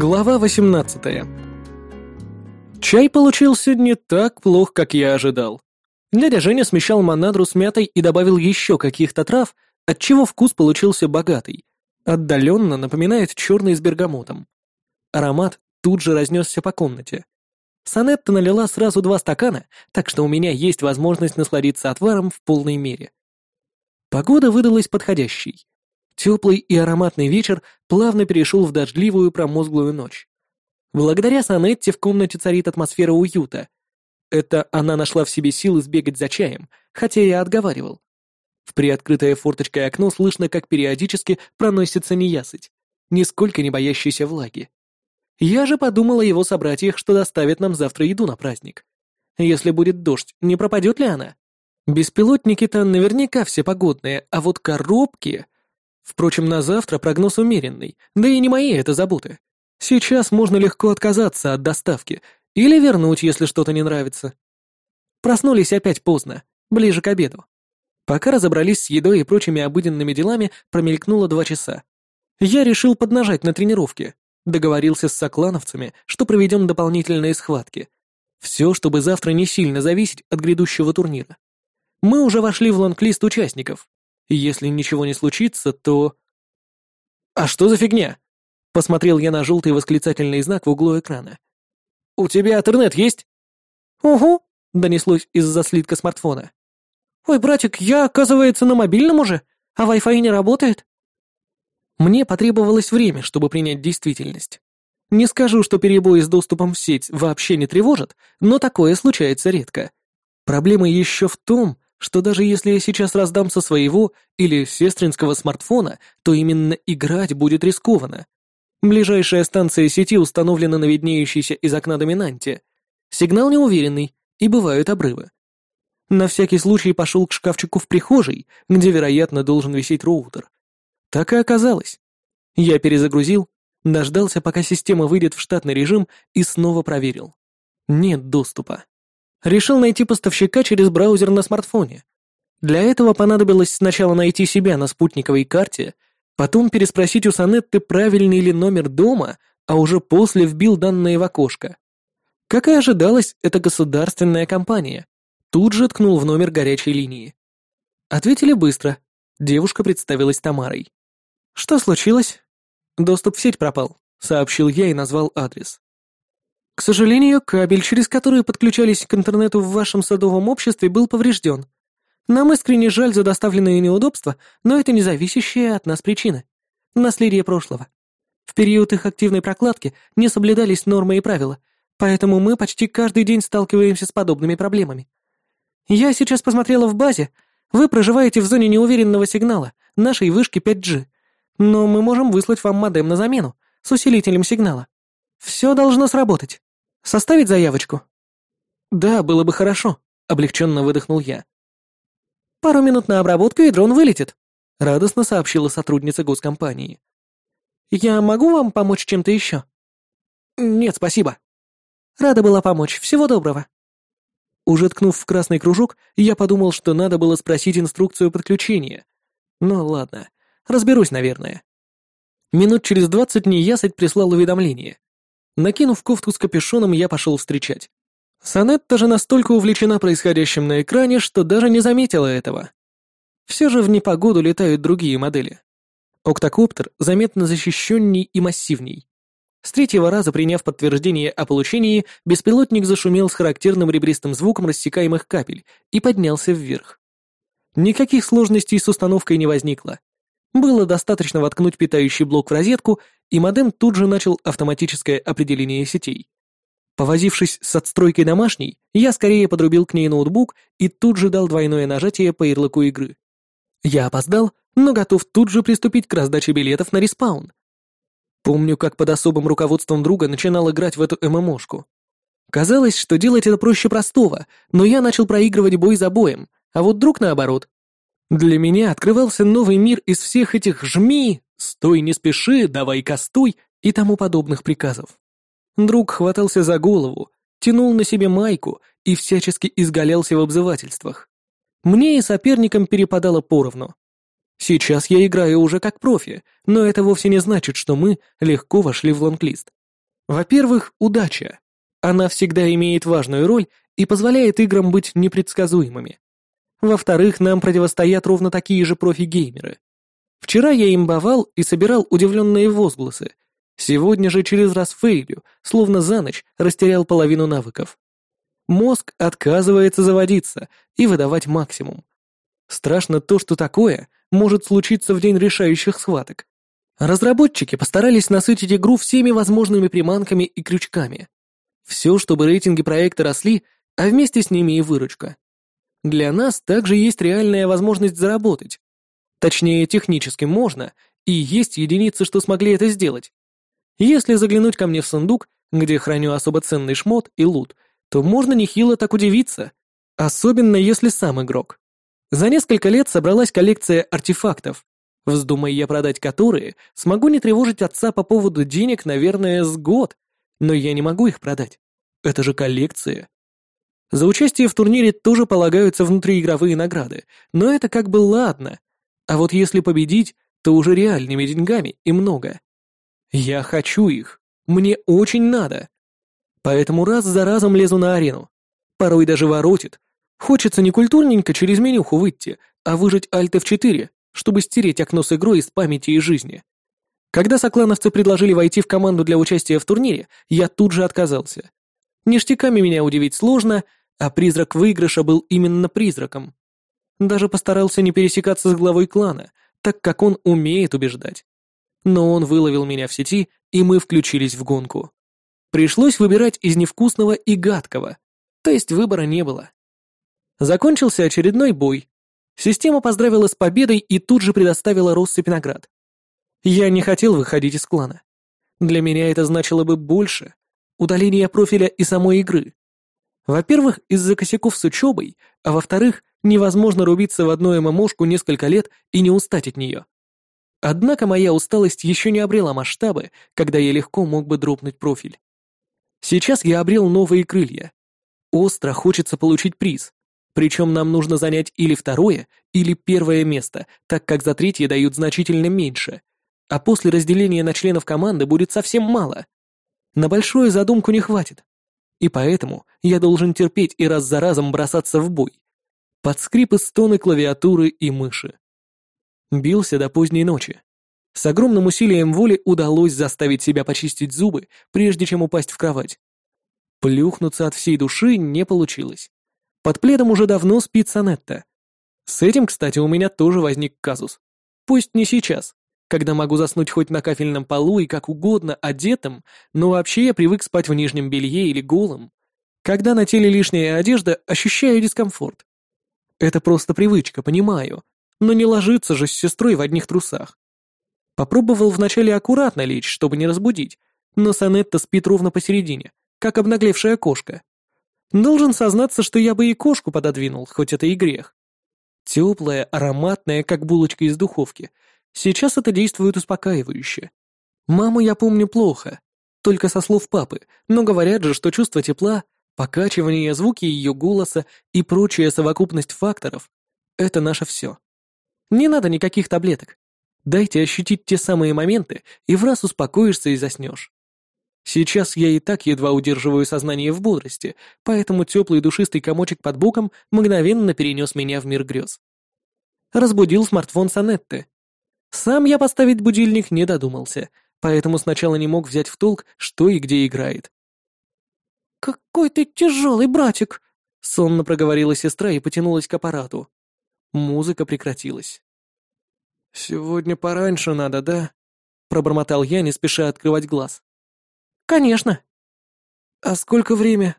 Глава 18 Чай получился не так плох, как я ожидал. Дядя Женя смещал манадру с мятой и добавил еще каких-то трав, отчего вкус получился богатый. Отдаленно напоминает черный с бергамотом. Аромат тут же разнесся по комнате. Санетта налила сразу два стакана, так что у меня есть возможность насладиться отваром в полной мере. Погода выдалась подходящей. Теплый и ароматный вечер плавно перешел в дождливую промозглую ночь. Благодаря Санетте в комнате царит атмосфера уюта. Это она нашла в себе силы сбегать за чаем, хотя я отговаривал. В приоткрытое форточкой окно слышно, как периодически проносится неясыть, нисколько не боящийся влаги. Я же подумал о его собратьях, что доставят нам завтра еду на праздник. Если будет дождь, не пропадет ли она? Беспилотники-то наверняка все погодные, а вот коробки... Впрочем, на завтра прогноз умеренный, да и не мои это заботы. Сейчас можно легко отказаться от доставки или вернуть, если что-то не нравится. Проснулись опять поздно, ближе к обеду. Пока разобрались с едой и прочими обыденными делами, промелькнуло два часа. Я решил поднажать на тренировке. Договорился с соклановцами, что проведем дополнительные схватки. Все, чтобы завтра не сильно зависеть от грядущего турнира. Мы уже вошли в лонг-лист участников, если ничего не случится, то... «А что за фигня?» Посмотрел я на желтый восклицательный знак в углу экрана. «У тебя интернет есть?» «Угу», — донеслось из-за слитка смартфона. «Ой, братик, я, оказывается, на мобильном уже, а Wi-Fi не работает». Мне потребовалось время, чтобы принять действительность. Не скажу, что перебои с доступом в сеть вообще не тревожат, но такое случается редко. Проблема еще в том, что даже если я сейчас раздам со своего или сестринского смартфона, то именно играть будет рискованно. Ближайшая станция сети установлена на виднеющейся из окна доминанте. Сигнал неуверенный, и бывают обрывы. На всякий случай пошел к шкафчику в прихожей, где, вероятно, должен висеть роутер. Так и оказалось. Я перезагрузил, дождался, пока система выйдет в штатный режим, и снова проверил. Нет доступа. Решил найти поставщика через браузер на смартфоне. Для этого понадобилось сначала найти себя на спутниковой карте, потом переспросить у Санетты, правильный ли номер дома, а уже после вбил данные в окошко. Как и ожидалось, это государственная компания. Тут же ткнул в номер горячей линии. Ответили быстро. Девушка представилась Тамарой. «Что случилось?» «Доступ в сеть пропал», — сообщил я и назвал адрес. К сожалению, кабель, через который подключались к интернету в вашем садовом обществе, был поврежден. Нам искренне жаль за доставленные неудобства, но это не зависящие от нас причины. Наследие прошлого. В период их активной прокладки не соблюдались нормы и правила, поэтому мы почти каждый день сталкиваемся с подобными проблемами. Я сейчас посмотрела в базе. Вы проживаете в зоне неуверенного сигнала, нашей вышки 5G. Но мы можем выслать вам модем на замену, с усилителем сигнала. Все должно сработать. Составить заявочку?» «Да, было бы хорошо», — облегченно выдохнул я. «Пару минут на обработку, и дрон вылетит», — радостно сообщила сотрудница госкомпании. «Я могу вам помочь чем-то еще?» «Нет, спасибо». «Рада была помочь. Всего доброго». Уже ткнув в красный кружок, я подумал, что надо было спросить инструкцию подключения. Ну ладно, разберусь, наверное. Минут через двадцать неясыть прислал уведомление. Накинув кофту с капюшоном, я пошел встречать. Санетта же настолько увлечена происходящим на экране, что даже не заметила этого. Все же в непогоду летают другие модели. Октокоптер заметно защищенней и массивней. С третьего раза, приняв подтверждение о получении, беспилотник зашумел с характерным ребристым звуком рассекаемых капель и поднялся вверх. Никаких сложностей с установкой не возникло. Было достаточно воткнуть питающий блок в розетку, и модем тут же начал автоматическое определение сетей. Повозившись с отстройкой домашней, я скорее подрубил к ней ноутбук и тут же дал двойное нажатие по ярлыку игры. Я опоздал, но готов тут же приступить к раздаче билетов на респаун. Помню, как под особым руководством друга начинал играть в эту ММОшку. Казалось, что делать это проще простого, но я начал проигрывать бой за боем, а вот друг наоборот. Для меня открывался новый мир из всех этих «жми», «стой, не спеши», «давай кастуй» и тому подобных приказов. Друг хватался за голову, тянул на себе майку и всячески изгалялся в обзывательствах. Мне и соперникам перепадало поровну. Сейчас я играю уже как профи, но это вовсе не значит, что мы легко вошли в лонглист. Во-первых, удача. Она всегда имеет важную роль и позволяет играм быть непредсказуемыми. Во-вторых, нам противостоят ровно такие же профи-геймеры. Вчера я имбовал и собирал удивленные возгласы. Сегодня же через раз фейлю, словно за ночь, растерял половину навыков. Мозг отказывается заводиться и выдавать максимум. Страшно то, что такое может случиться в день решающих схваток. Разработчики постарались насытить игру всеми возможными приманками и крючками. Все, чтобы рейтинги проекта росли, а вместе с ними и выручка. Для нас также есть реальная возможность заработать. Точнее, технически можно, и есть единицы, что смогли это сделать. Если заглянуть ко мне в сундук, где храню особо ценный шмот и лут, то можно нехило так удивиться, особенно если сам игрок. За несколько лет собралась коллекция артефактов, вздумая я продать которые, смогу не тревожить отца по поводу денег, наверное, с год, но я не могу их продать. Это же коллекция. За участие в турнире тоже полагаются внутриигровые награды, но это как бы ладно. А вот если победить, то уже реальными деньгами и много. Я хочу их. Мне очень надо. Поэтому раз за разом лезу на арену. Порой даже воротит. Хочется не культурненько через менюху выйти, а выжать Alt F4, чтобы стереть окно с игрой из памяти и жизни. Когда соклановцы предложили войти в команду для участия в турнире, я тут же отказался. Ништяками меня удивить сложно, а призрак выигрыша был именно призраком. Даже постарался не пересекаться с главой клана, так как он умеет убеждать. Но он выловил меня в сети, и мы включились в гонку. Пришлось выбирать из невкусного и гадкого, то есть выбора не было. Закончился очередной бой. Система поздравила с победой и тут же предоставила россыпь наград. Я не хотел выходить из клана. Для меня это значило бы больше. Удаление профиля и самой игры. Во-первых, из-за косяков с учебой, а во-вторых, невозможно рубиться в одну ММОшку несколько лет и не устать от нее. Однако моя усталость еще не обрела масштабы, когда я легко мог бы дропнуть профиль. Сейчас я обрел новые крылья. Остро хочется получить приз. Причем нам нужно занять или второе, или первое место, так как за третье дают значительно меньше. А после разделения на членов команды будет совсем мало. На большую задумку не хватит. И поэтому я должен терпеть и раз за разом бросаться в бой. Под скрипы стоны клавиатуры и мыши. Бился до поздней ночи. С огромным усилием воли удалось заставить себя почистить зубы, прежде чем упасть в кровать. Плюхнуться от всей души не получилось. Под пледом уже давно спит Санетта. С этим, кстати, у меня тоже возник казус. Пусть не сейчас, когда могу заснуть хоть на кафельном полу и как угодно одетым, но вообще я привык спать в нижнем белье или голым. Когда на теле лишняя одежда, ощущаю дискомфорт. Это просто привычка, понимаю, но не ложиться же с сестрой в одних трусах. Попробовал вначале аккуратно лечь, чтобы не разбудить, но Санетта спит ровно посередине, как обнаглевшая кошка. Должен сознаться, что я бы и кошку пододвинул, хоть это и грех. Теплая, ароматная, как булочка из духовки — Сейчас это действует успокаивающе. Маму я помню плохо, только со слов папы, но говорят же, что чувство тепла, покачивание, звуки ее голоса и прочая совокупность факторов — это наше все. Не надо никаких таблеток. Дайте ощутить те самые моменты, и в раз успокоишься и заснешь. Сейчас я и так едва удерживаю сознание в бодрости, поэтому теплый душистый комочек под боком мгновенно перенес меня в мир грез. Разбудил смартфон Санетты. Сам я поставить будильник не додумался, поэтому сначала не мог взять в толк, что и где играет. «Какой ты тяжелый, братик!» — сонно проговорила сестра и потянулась к аппарату. Музыка прекратилась. «Сегодня пораньше надо, да?» — пробормотал я, не спеша открывать глаз. «Конечно». «А сколько время?»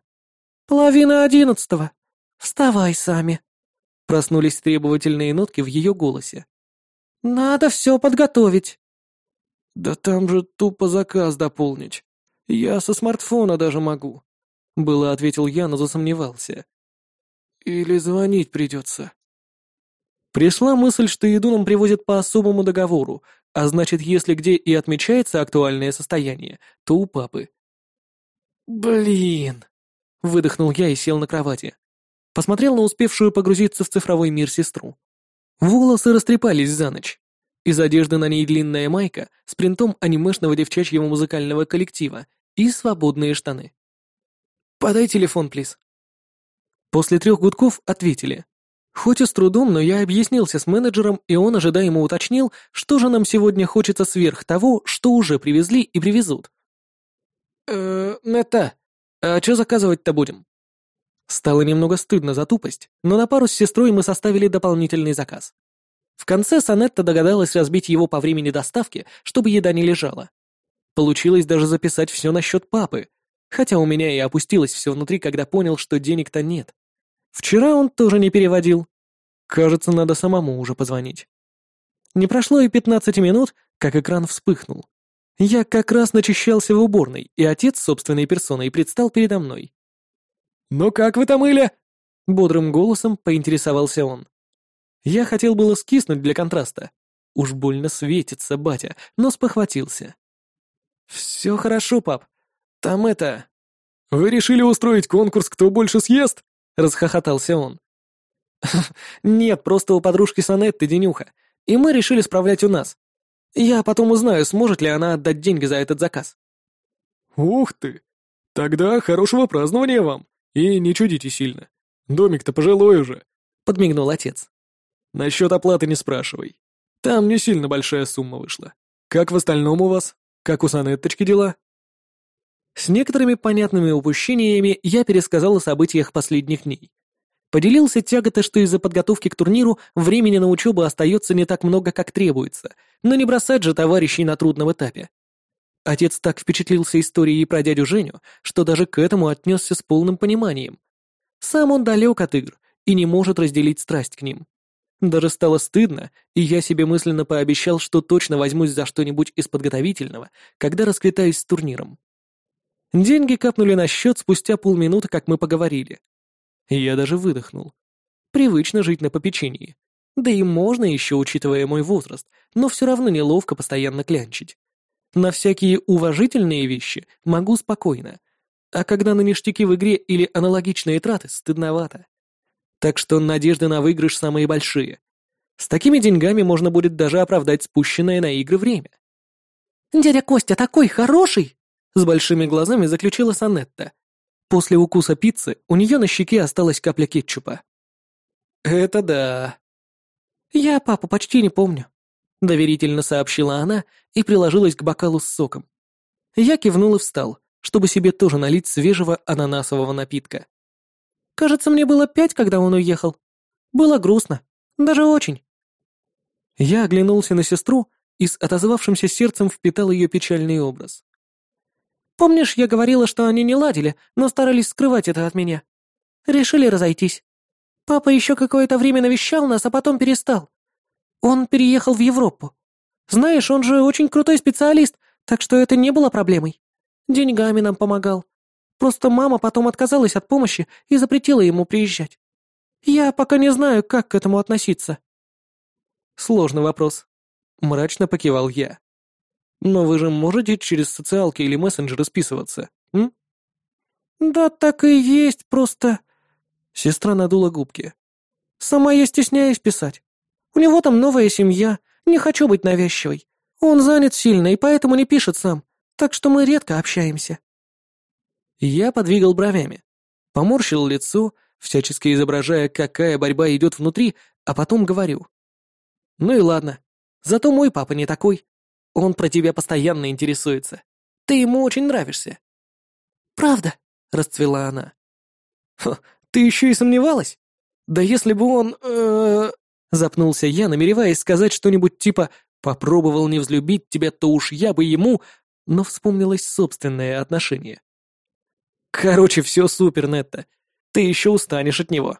«Половина одиннадцатого. Вставай сами». Проснулись требовательные нотки в ее голосе. Надо все подготовить. Да там же тупо заказ дополнить. Я со смартфона даже могу. Было ответил я, но засомневался. Или звонить придется. Пришла мысль, что еду нам привозят по особому договору, а значит, если где и отмечается актуальное состояние, то у папы. Блин. Выдохнул я и сел на кровати. Посмотрел на успевшую погрузиться в цифровой мир сестру. Волосы растрепались за ночь. Из одежды на ней длинная майка с принтом анимешного девчачьего музыкального коллектива и свободные штаны. «Подай телефон, плиз». После трех гудков ответили. Хоть и с трудом, но я объяснился с менеджером, и он ожидаемо уточнил, что же нам сегодня хочется сверх того, что уже привезли и привезут. «Э, Нета, а что заказывать-то будем?» Стало немного стыдно за тупость, но на пару с сестрой мы составили дополнительный заказ. В конце Санетта догадалась разбить его по времени доставки, чтобы еда не лежала. Получилось даже записать все на счет папы, хотя у меня и опустилось все внутри, когда понял, что денег-то нет. Вчера он тоже не переводил. Кажется, надо самому уже позвонить. Не прошло и пятнадцати минут, как экран вспыхнул. Я как раз начищался в уборной, и отец собственной персоной предстал передо мной. «Ну как вы там, Иля?» Бодрым голосом поинтересовался он. Я хотел было скиснуть для контраста. Уж больно светится батя, но спохватился. «Все хорошо, пап. Там это...» «Вы решили устроить конкурс, кто больше съест?» — расхохотался он. «Нет, просто у подружки Санетты денюха, и мы решили справлять у нас. Я потом узнаю, сможет ли она отдать деньги за этот заказ». «Ух ты! Тогда хорошего празднования вам!» И не чудите сильно. Домик-то пожилой уже», — подмигнул отец. «Насчет оплаты не спрашивай. Там не сильно большая сумма вышла. Как в остальном у вас? Как у Санетточки дела?» С некоторыми понятными упущениями я пересказал о событиях последних дней. Поделился тяготой, что из-за подготовки к турниру времени на учебу остается не так много, как требуется, но не бросать же товарищей на трудном этапе. Отец так впечатлился историей про дядю Женю, что даже к этому отнесся с полным пониманием. Сам он далек от игр и не может разделить страсть к ним. Даже стало стыдно, и я себе мысленно пообещал, что точно возьмусь за что-нибудь из подготовительного, когда расквитаюсь с турниром. Деньги капнули на счет спустя полминуты, как мы поговорили. я даже выдохнул. Привычно жить на попечении. Да и можно еще, учитывая мой возраст, но все равно неловко постоянно клянчить. На всякие уважительные вещи могу спокойно, а когда на ништяки в игре или аналогичные траты, стыдновато. Так что надежды на выигрыш самые большие. С такими деньгами можно будет даже оправдать спущенное на игры время. «Дядя Костя такой хороший!» С большими глазами заключила Санетта. После укуса пиццы у нее на щеке осталась капля кетчупа. «Это да». «Я папу почти не помню. — доверительно сообщила она и приложилась к бокалу с соком. Я кивнул и встал, чтобы себе тоже налить свежего ананасового напитка. «Кажется, мне было пять, когда он уехал. Было грустно. Даже очень». Я оглянулся на сестру и с отозвавшимся сердцем впитал ее печальный образ. «Помнишь, я говорила, что они не ладили, но старались скрывать это от меня? Решили разойтись. Папа еще какое-то время навещал нас, а потом перестал. Он переехал в Европу. Знаешь, он же очень крутой специалист, так что это не было проблемой. Деньгами нам помогал. Просто мама потом отказалась от помощи и запретила ему приезжать. Я пока не знаю, как к этому относиться. Сложный вопрос. Мрачно покивал я. Но вы же можете через социалки или мессенджеры списываться, м? Да так и есть, просто... Сестра надула губки. Сама я стесняюсь писать. У него там новая семья, не хочу быть навязчивой. Он занят сильно и поэтому не пишет сам, так что мы редко общаемся». Я подвигал бровями, поморщил лицо, всячески изображая, какая борьба идет внутри, а потом говорю. «Ну и ладно, зато мой папа не такой. Он про тебя постоянно интересуется. Ты ему очень нравишься». «Правда?» — расцвела она. «Ты еще и сомневалась? Да если бы он... Э, Запнулся я, намереваясь сказать что-нибудь типа «попробовал не взлюбить тебя, то уж я бы ему...» но вспомнилось собственное отношение. «Короче, все супер, Нетта. Ты еще устанешь от него».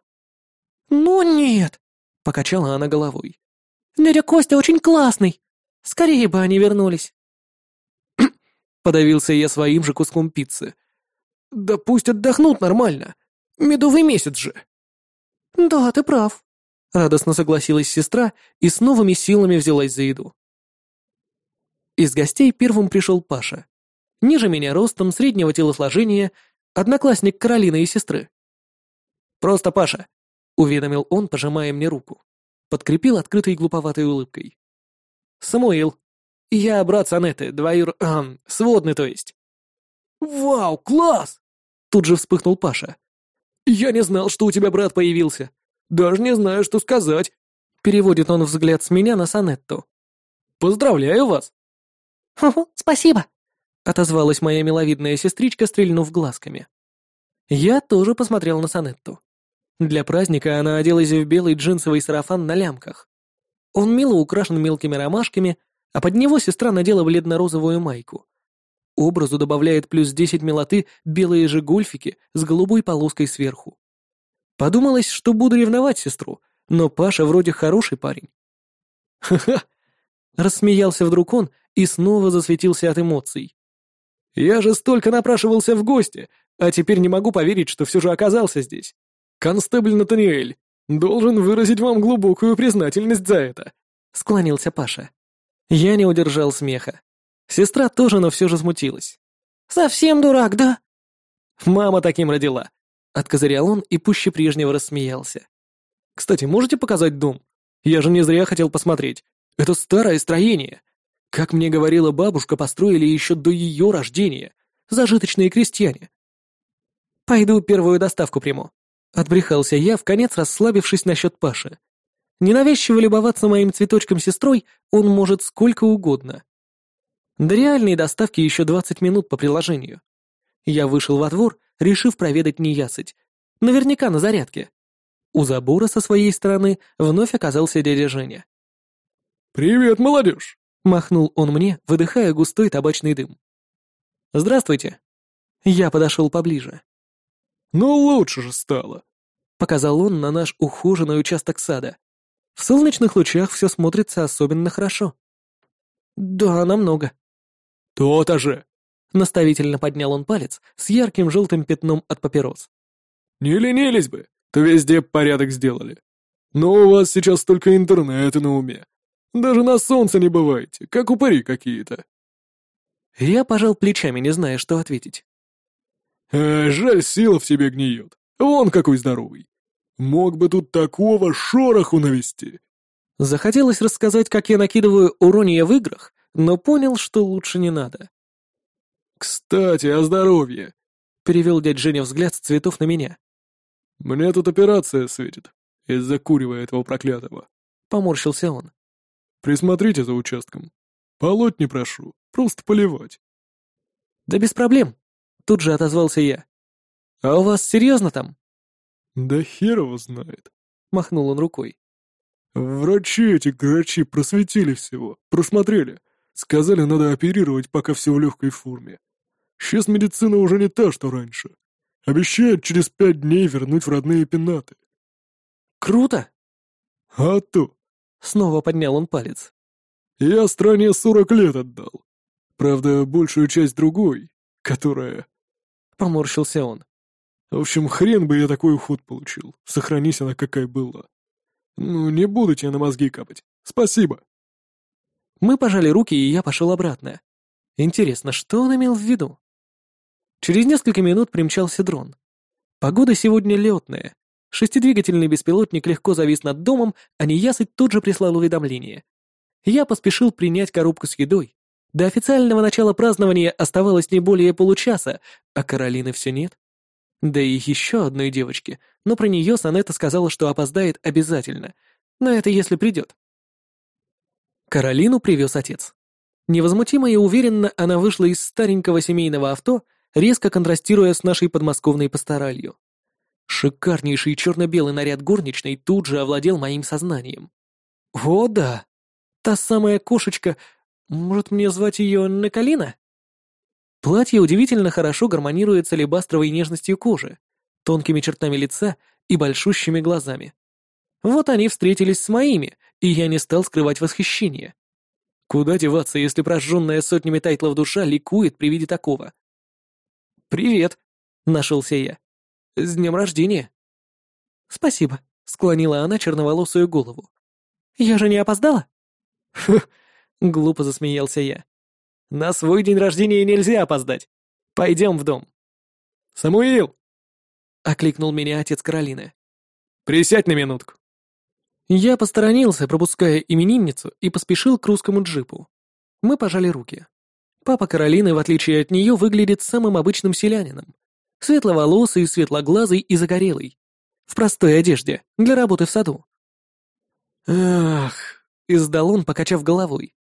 «Ну нет», — покачала она головой. «Дядя Костя очень классный. Скорее бы они вернулись». Подавился я своим же куском пиццы. «Да пусть отдохнут нормально. Медовый месяц же». «Да, ты прав», Радостно согласилась сестра и с новыми силами взялась за еду. Из гостей первым пришел Паша. Ниже меня ростом, среднего телосложения, одноклассник Каролины и сестры. «Просто Паша», — уведомил он, пожимая мне руку. Подкрепил открытой глуповатой улыбкой. «Самуил. Я брат Санеты, двоюр... Эм, сводный, то есть». «Вау, класс!» Тут же вспыхнул Паша. «Я не знал, что у тебя брат появился. Даже не знаю, что сказать». Переводит он взгляд с меня на Санетту. «Поздравляю вас!» «Ху-ху, спасибо!» отозвалась моя миловидная сестричка, стрельнув глазками. Я тоже посмотрел на Санетту. Для праздника она оделась в белый джинсовый сарафан на лямках. Он мило украшен мелкими ромашками, а под него сестра надела бледно-розовую майку. Образу добавляет плюс 10 милоты белые же гольфики с голубой полоской сверху. Подумалось, что буду ревновать сестру, но Паша вроде хороший парень. «Ха-ха!» — рассмеялся вдруг он и снова засветился от эмоций. «Я же столько напрашивался в гости, а теперь не могу поверить, что все же оказался здесь. Констебль Натаниэль, должен выразить вам глубокую признательность за это», — склонился Паша. Я не удержал смеха. Сестра тоже, но все же смутилась. «Совсем дурак, да?» «Мама таким родила», — откозырял он и пуще прежнего рассмеялся. «Кстати, можете показать дом? Я же не зря хотел посмотреть. Это старое строение. Как мне говорила бабушка, построили еще до ее рождения. Зажиточные крестьяне». «Пойду первую доставку приму», — отбрехался я, в конец расслабившись насчет Паши. Ненавязчиво любоваться моим цветочком сестрой он может сколько угодно. До реальной доставки еще 20 минут по приложению. Я вышел во двор, решив проведать неясыть. Наверняка на зарядке. У забора со своей стороны вновь оказался дядя Женя. «Привет, молодежь!» — махнул он мне, выдыхая густой табачный дым. «Здравствуйте». Я подошел поближе. «Ну, лучше же стало», — показал он на наш ухоженный участок сада. В солнечных лучах все смотрится особенно хорошо. «Да, намного», «То-то же!» — наставительно поднял он палец с ярким желтым пятном от папирос. «Не ленились бы, то везде порядок сделали. Но у вас сейчас только интернеты на уме. Даже на солнце не бываете, как упыри какие-то». Я пожал плечами, не зная, что ответить. «Э, жаль, сила в тебе гниет. Вон какой здоровый. Мог бы тут такого шороху навести». Захотелось рассказать, как я накидываю урония в играх, но понял, что лучше не надо. «Кстати, о здоровье!» — перевел дядь Женя взгляд с цветов на меня. «Мне тут операция светит, из-за курева этого проклятого», — поморщился он. «Присмотрите за участком. Полоть не прошу, просто поливать». «Да без проблем», — тут же отозвался я. «А у вас серьезно там?» «Да хер его знает», — махнул он рукой. «Врачи эти грачи просветили всего, просмотрели. Сказали, надо оперировать, пока все в легкой форме. Сейчас медицина уже не та, что раньше. Обещают через пять дней вернуть в родные пенаты. Круто! А то! Снова поднял он палец. Я стране сорок лет отдал. Правда, большую часть другой, которая... Поморщился он. В общем, хрен бы я такой уход получил, сохранись она какая была. Ну, не буду тебе на мозги капать. Спасибо. Мы пожали руки, и я пошел обратно. Интересно, что он имел в виду? Через несколько минут примчался дрон. Погода сегодня летная. Шестидвигательный беспилотник легко завис над домом, а неясыть тут же прислал уведомление. Я поспешил принять коробку с едой. До официального начала празднования оставалось не более получаса, а Каролины все нет. Да и еще одной девочки, но про нее Санетта сказала, что опоздает обязательно. Но это если придет. Каролину привез отец. Невозмутимо и уверенно она вышла из старенького семейного авто, резко контрастируя с нашей подмосковной пасторалью. Шикарнейший черно-белый наряд горничной тут же овладел моим сознанием. О, да! Та самая кошечка... Может, мне звать ее Накалина? Платье удивительно хорошо гармонирует с алебастровой нежностью кожи, тонкими чертами лица и большущими глазами. Вот они встретились с моими, и я не стал скрывать восхищение. Куда деваться, если прожженная сотнями тайтлов душа ликует при виде такого? «Привет», — нашелся я. «С днем рождения». «Спасибо», — склонила она черноволосую голову. «Я же не опоздала?» «Хм», — глупо засмеялся я. «На свой день рождения нельзя опоздать. Пойдем в дом». «Самуил!» — окликнул меня отец Каролины. «Присядь на минутку». Я посторонился, пропуская именинницу, и поспешил к русскому джипу. Мы пожали руки. Папа Каролины, в отличие от нее, выглядит самым обычным селянином. Светловолосый, светлоглазый и загорелый. В простой одежде, для работы в саду. «Ах!» — издал он, покачав головой.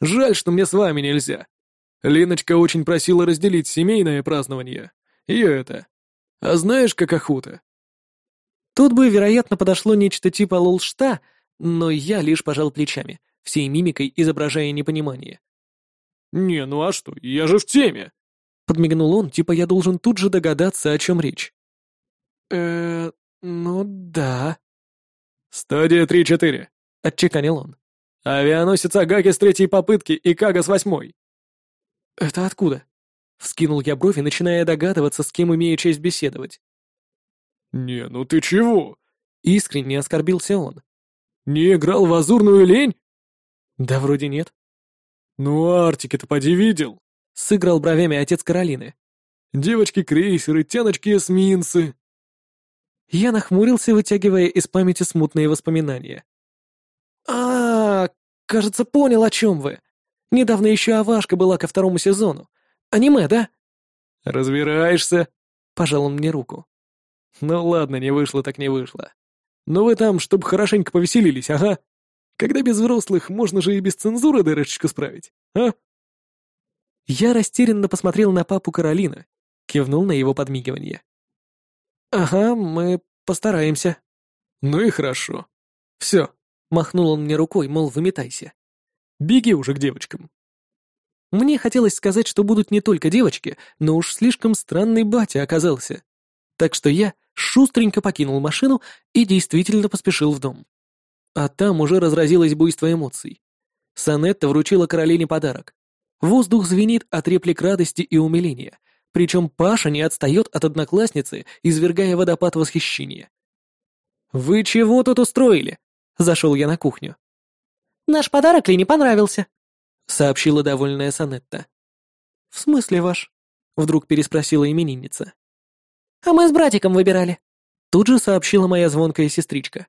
«Жаль, что мне с вами нельзя. Леночка очень просила разделить семейное празднование. И это. А знаешь, как охота?» Тут бы, вероятно, подошло нечто типа лолшта, но я лишь пожал плечами, всей мимикой изображая непонимание. «Не, ну а что, я же в теме!» Подмигнул он, типа я должен тут же догадаться, о чем речь. э ну да». «Стадия 3-4», — отчеканил он. «Авианосец Агаки с третьей попытки и Кага с восьмой». «Это откуда?» — вскинул я брови, начиная догадываться, с кем имею честь беседовать. «Не, ну ты чего?» — искренне оскорбился он. «Не играл в азурную лень?» «Да вроде нет». «Ну, Артики-то поди видел», — сыграл бровями отец Каролины. «Девочки-крейсеры, тяночки-эсминцы». Я нахмурился, вытягивая из памяти смутные воспоминания. а, -а, -а кажется, понял, о чем вы. Недавно еще Авашка была ко второму сезону. Аниме, да?» «Разбираешься?» — пожал он мне руку. «Ну ладно, не вышло так не вышло. Но вы там, чтобы хорошенько повеселились, ага. Когда без взрослых, можно же и без цензуры дырочку справить, а?» Я растерянно посмотрел на папу Каролина, кивнул на его подмигивание. «Ага, мы постараемся». «Ну и хорошо. Все», — махнул он мне рукой, мол, выметайся. «Беги уже к девочкам». Мне хотелось сказать, что будут не только девочки, но уж слишком странный батя оказался. Так что я шустренько покинул машину и действительно поспешил в дом. А там уже разразилось буйство эмоций. Санетта вручила Каролине подарок. Воздух звенит от реплик радости и умиления, причем Паша не отстает от одноклассницы, извергая водопад восхищения. «Вы чего тут устроили?» — зашел я на кухню. «Наш подарок Лине понравился», — сообщила довольная Санетта. «В смысле ваш?» — вдруг переспросила именинница. «А мы с братиком выбирали», — тут же сообщила моя звонкая сестричка.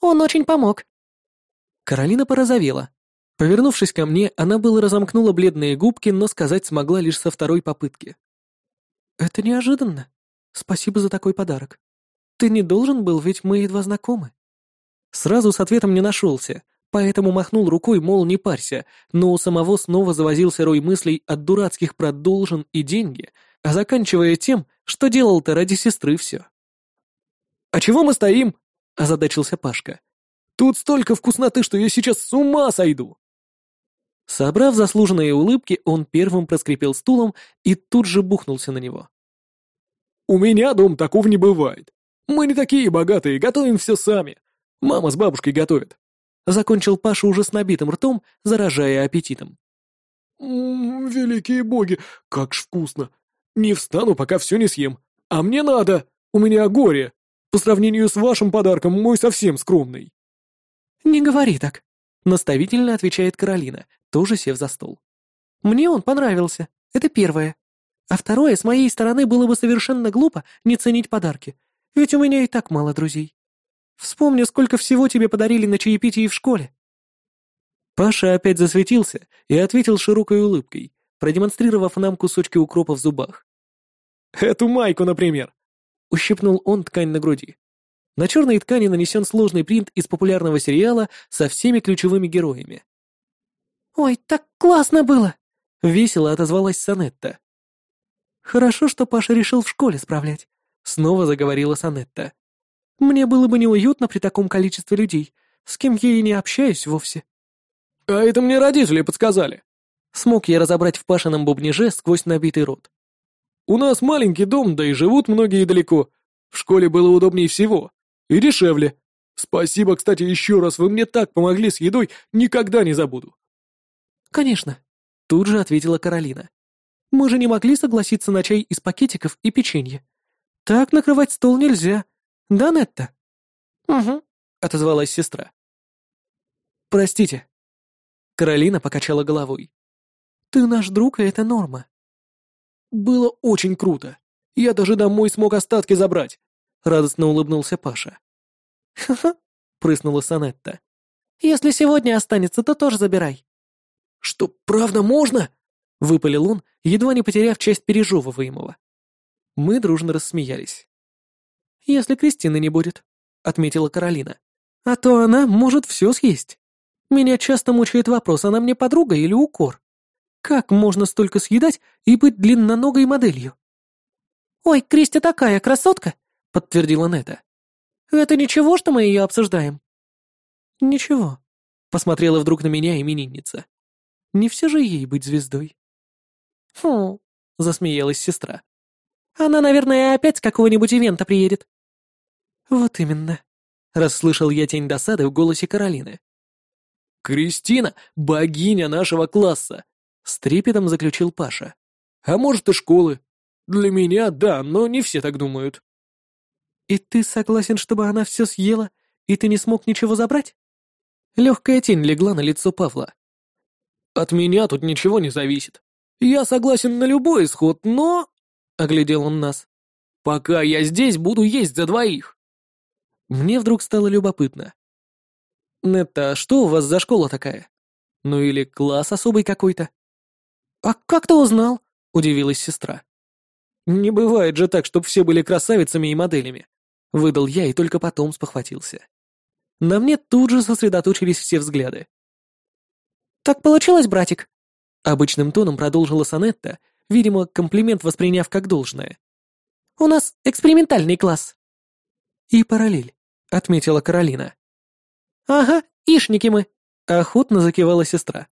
«Он очень помог». Каролина порозовела. Повернувшись ко мне, она было разомкнула бледные губки, но сказать смогла лишь со второй попытки. «Это неожиданно. Спасибо за такой подарок. Ты не должен был, ведь мы едва знакомы». Сразу с ответом не нашелся, поэтому махнул рукой, мол, не парься, но у самого снова завозился рой мыслей от дурацких про «должен» и «деньги», а заканчивая тем, что делал-то ради сестры все. «А чего мы стоим?» — озадачился Пашка. «Тут столько вкусноты, что я сейчас с ума сойду!» Собрав заслуженные улыбки, он первым проскрипел стулом и тут же бухнулся на него. «У меня дом такого не бывает. Мы не такие богатые, готовим все сами. Мама с бабушкой готовят». Закончил Паша уже с набитым ртом, заражая аппетитом. «М -м, «Великие боги, как ж вкусно! Не встану, пока все не съем. А мне надо, у меня горе. По сравнению с вашим подарком, мой совсем скромный». «Не говори так», — наставительно отвечает Каролина, тоже сев за стол. «Мне он понравился. Это первое. А второе, с моей стороны, было бы совершенно глупо не ценить подарки, ведь у меня и так мало друзей. Вспомни, сколько всего тебе подарили на чаепитии в школе». Паша опять засветился и ответил широкой улыбкой, продемонстрировав нам кусочки укропа в зубах. «Эту майку, например!» — ущипнул он ткань на груди. На черной ткани нанесен сложный принт из популярного сериала со всеми ключевыми героями. «Ой, так классно было!» — весело отозвалась Санетта. «Хорошо, что Паша решил в школе справлять», — снова заговорила Санетта. «Мне было бы неуютно при таком количестве людей, с кем я и не общаюсь вовсе». «А это мне родители подсказали». Смог я разобрать в Пашином бубниже сквозь набитый рот. «У нас маленький дом, да и живут многие далеко. В школе было удобнее всего. И дешевле. Спасибо, кстати, еще раз, вы мне так помогли с едой, никогда не забуду». «Конечно», — тут же ответила Каролина. «Мы же не могли согласиться на чай из пакетиков и печенье. Так накрывать стол нельзя. Да, Нетта?» «Угу», — отозвалась сестра. «Простите». Каролина покачала головой. «Ты наш друг, и это норма». «Было очень круто. Я даже домой смог остатки забрать», — радостно улыбнулся Паша. «Ха-ха», — прыснула Санетта. «Если сегодня останется, то тоже забирай». «Что, правда можно?» — выпалил он, едва не потеряв часть пережевываемого. Мы дружно рассмеялись. «Если Кристины не будет», — отметила Каролина. «А то она может все съесть. Меня часто мучает вопрос, она мне подруга или укор? Как можно столько съедать и быть длинноногой моделью?» «Ой, Кристи такая красотка!» — подтвердила Нета. «Это ничего, что мы ее обсуждаем?» «Ничего», — посмотрела вдруг на меня именинница. «Не все же ей быть звездой». «Фу», — засмеялась сестра. «Она, наверное, опять с какого-нибудь ивента приедет». «Вот именно», — расслышал я тень досады в голосе Каролины. «Кристина — богиня нашего класса», — с трепетом заключил Паша. «А может, и школы. Для меня — да, но не все так думают». «И ты согласен, чтобы она все съела, и ты не смог ничего забрать?» Легкая тень легла на лицо Павла. «От меня тут ничего не зависит. Я согласен на любой исход, но...» — оглядел он нас. «Пока я здесь, буду есть за двоих». Мне вдруг стало любопытно. «Нетта, что у вас за школа такая? Ну или класс особый какой-то?» «А как ты узнал?» — удивилась сестра. «Не бывает же так, чтобы все были красавицами и моделями», — выдал я и только потом спохватился. На мне тут же сосредоточились все взгляды. «Так получилось, братик?» Обычным тоном продолжила Санетта, видимо, комплимент восприняв как должное. «У нас экспериментальный класс». «И параллель», — отметила Каролина. «Ага, ишники мы», — охотно закивала сестра.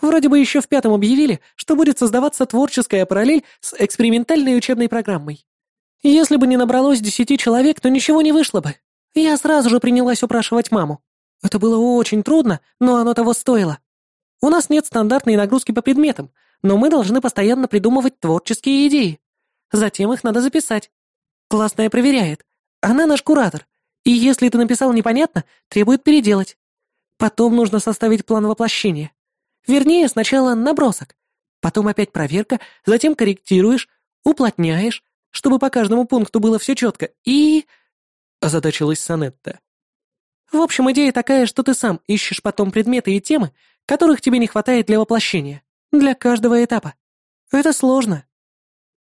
Вроде бы еще в пятом объявили, что будет создаваться творческая параллель с экспериментальной учебной программой. Если бы не набралось десяти человек, то ничего не вышло бы. Я сразу же принялась упрашивать маму. Это было очень трудно, но оно того стоило. У нас нет стандартной нагрузки по предметам, но мы должны постоянно придумывать творческие идеи. Затем их надо записать. Классная проверяет. Она наш куратор. И если ты написал непонятно, требует переделать. Потом нужно составить план воплощения. Вернее, сначала набросок, потом опять проверка, затем корректируешь, уплотняешь, чтобы по каждому пункту было все четко, и...» — озадачилась Санетта. «В общем, идея такая, что ты сам ищешь потом предметы и темы, которых тебе не хватает для воплощения, для каждого этапа. Это сложно».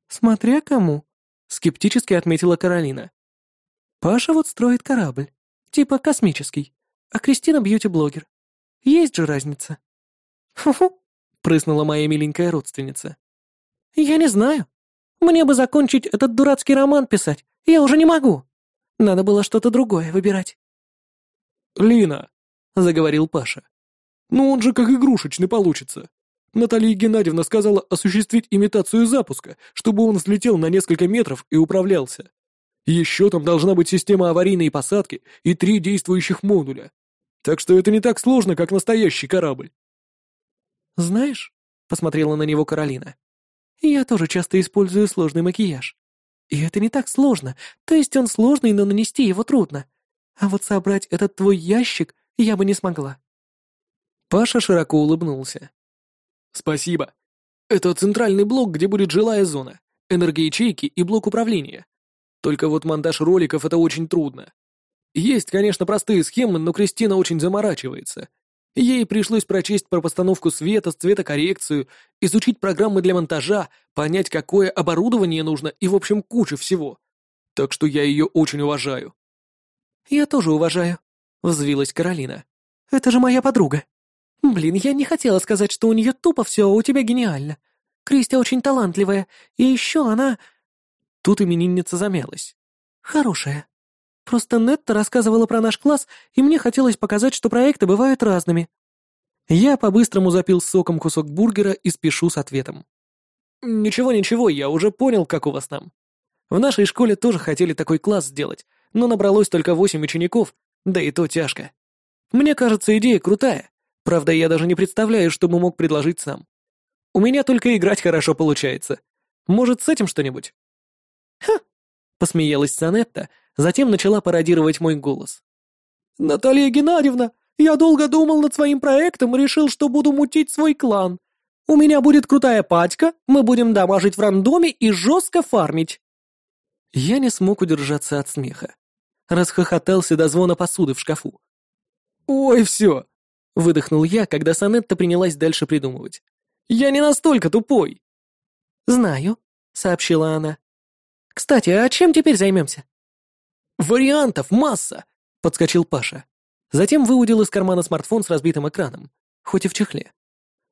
«Смотря кому», — скептически отметила Каролина. «Паша вот строит корабль, типа космический, а Кристина бьюти-блогер. Есть же разница». «Фу-фу», — прыснула моя миленькая родственница. «Я не знаю. Мне бы закончить этот дурацкий роман писать. Я уже не могу. Надо было что-то другое выбирать». «Лина», — заговорил Паша. «Ну он же как игрушечный получится. Наталья Геннадьевна сказала осуществить имитацию запуска, чтобы он взлетел на несколько метров и управлялся. Еще там должна быть система аварийной посадки и три действующих модуля. Так что это не так сложно, как настоящий корабль. «Знаешь», — посмотрела на него Каролина, — «я тоже часто использую сложный макияж. И это не так сложно, то есть он сложный, но нанести его трудно. А вот собрать этот твой ящик я бы не смогла». Паша широко улыбнулся. «Спасибо. Это центральный блок, где будет жилая зона, энергоячейки и блок управления. Только вот монтаж роликов — это очень трудно. Есть, конечно, простые схемы, но Кристина очень заморачивается, Ей пришлось прочесть про постановку света, цветокоррекцию, изучить программы для монтажа, понять, какое оборудование нужно и, в общем, куча всего. Так что я ее очень уважаю. «Я тоже уважаю», — взвилась Каролина. «Это же моя подруга. Блин, я не хотела сказать, что у нее тупо все, а у тебя гениально. Кристи очень талантливая, и еще она...» Тут именинница замялась. «Хорошая. Просто Нетта рассказывала про наш класс, и мне хотелось показать, что проекты бывают разными. Я по-быстрому запил соком кусок бургера и спешу с ответом. «Ничего-ничего, я уже понял, как у вас там. В нашей школе тоже хотели такой класс сделать, но набралось только восемь учеников, да и то тяжко. Мне кажется, идея крутая. Правда, я даже не представляю, что бы мог предложить сам. У меня только играть хорошо получается. Может, с этим что-нибудь?» «Ха!» — посмеялась Санетта, затем начала пародировать мой голос. «Наталья Геннадьевна, я долго думал над своим проектом и решил, что буду мутить свой клан. У меня будет крутая патька, мы будем дамажить в рандоме и жестко фармить». Я не смог удержаться от смеха. Расхохотался до звона посуды в шкафу. «Ой, все!» — выдохнул я, когда Санетта принялась дальше придумывать. Я не настолько тупой!» «Знаю», — сообщила она. «Кстати, а чем теперь займемся?» «Вариантов масса!» — подскочил Паша. Затем выудил из кармана смартфон с разбитым экраном, хоть и в чехле.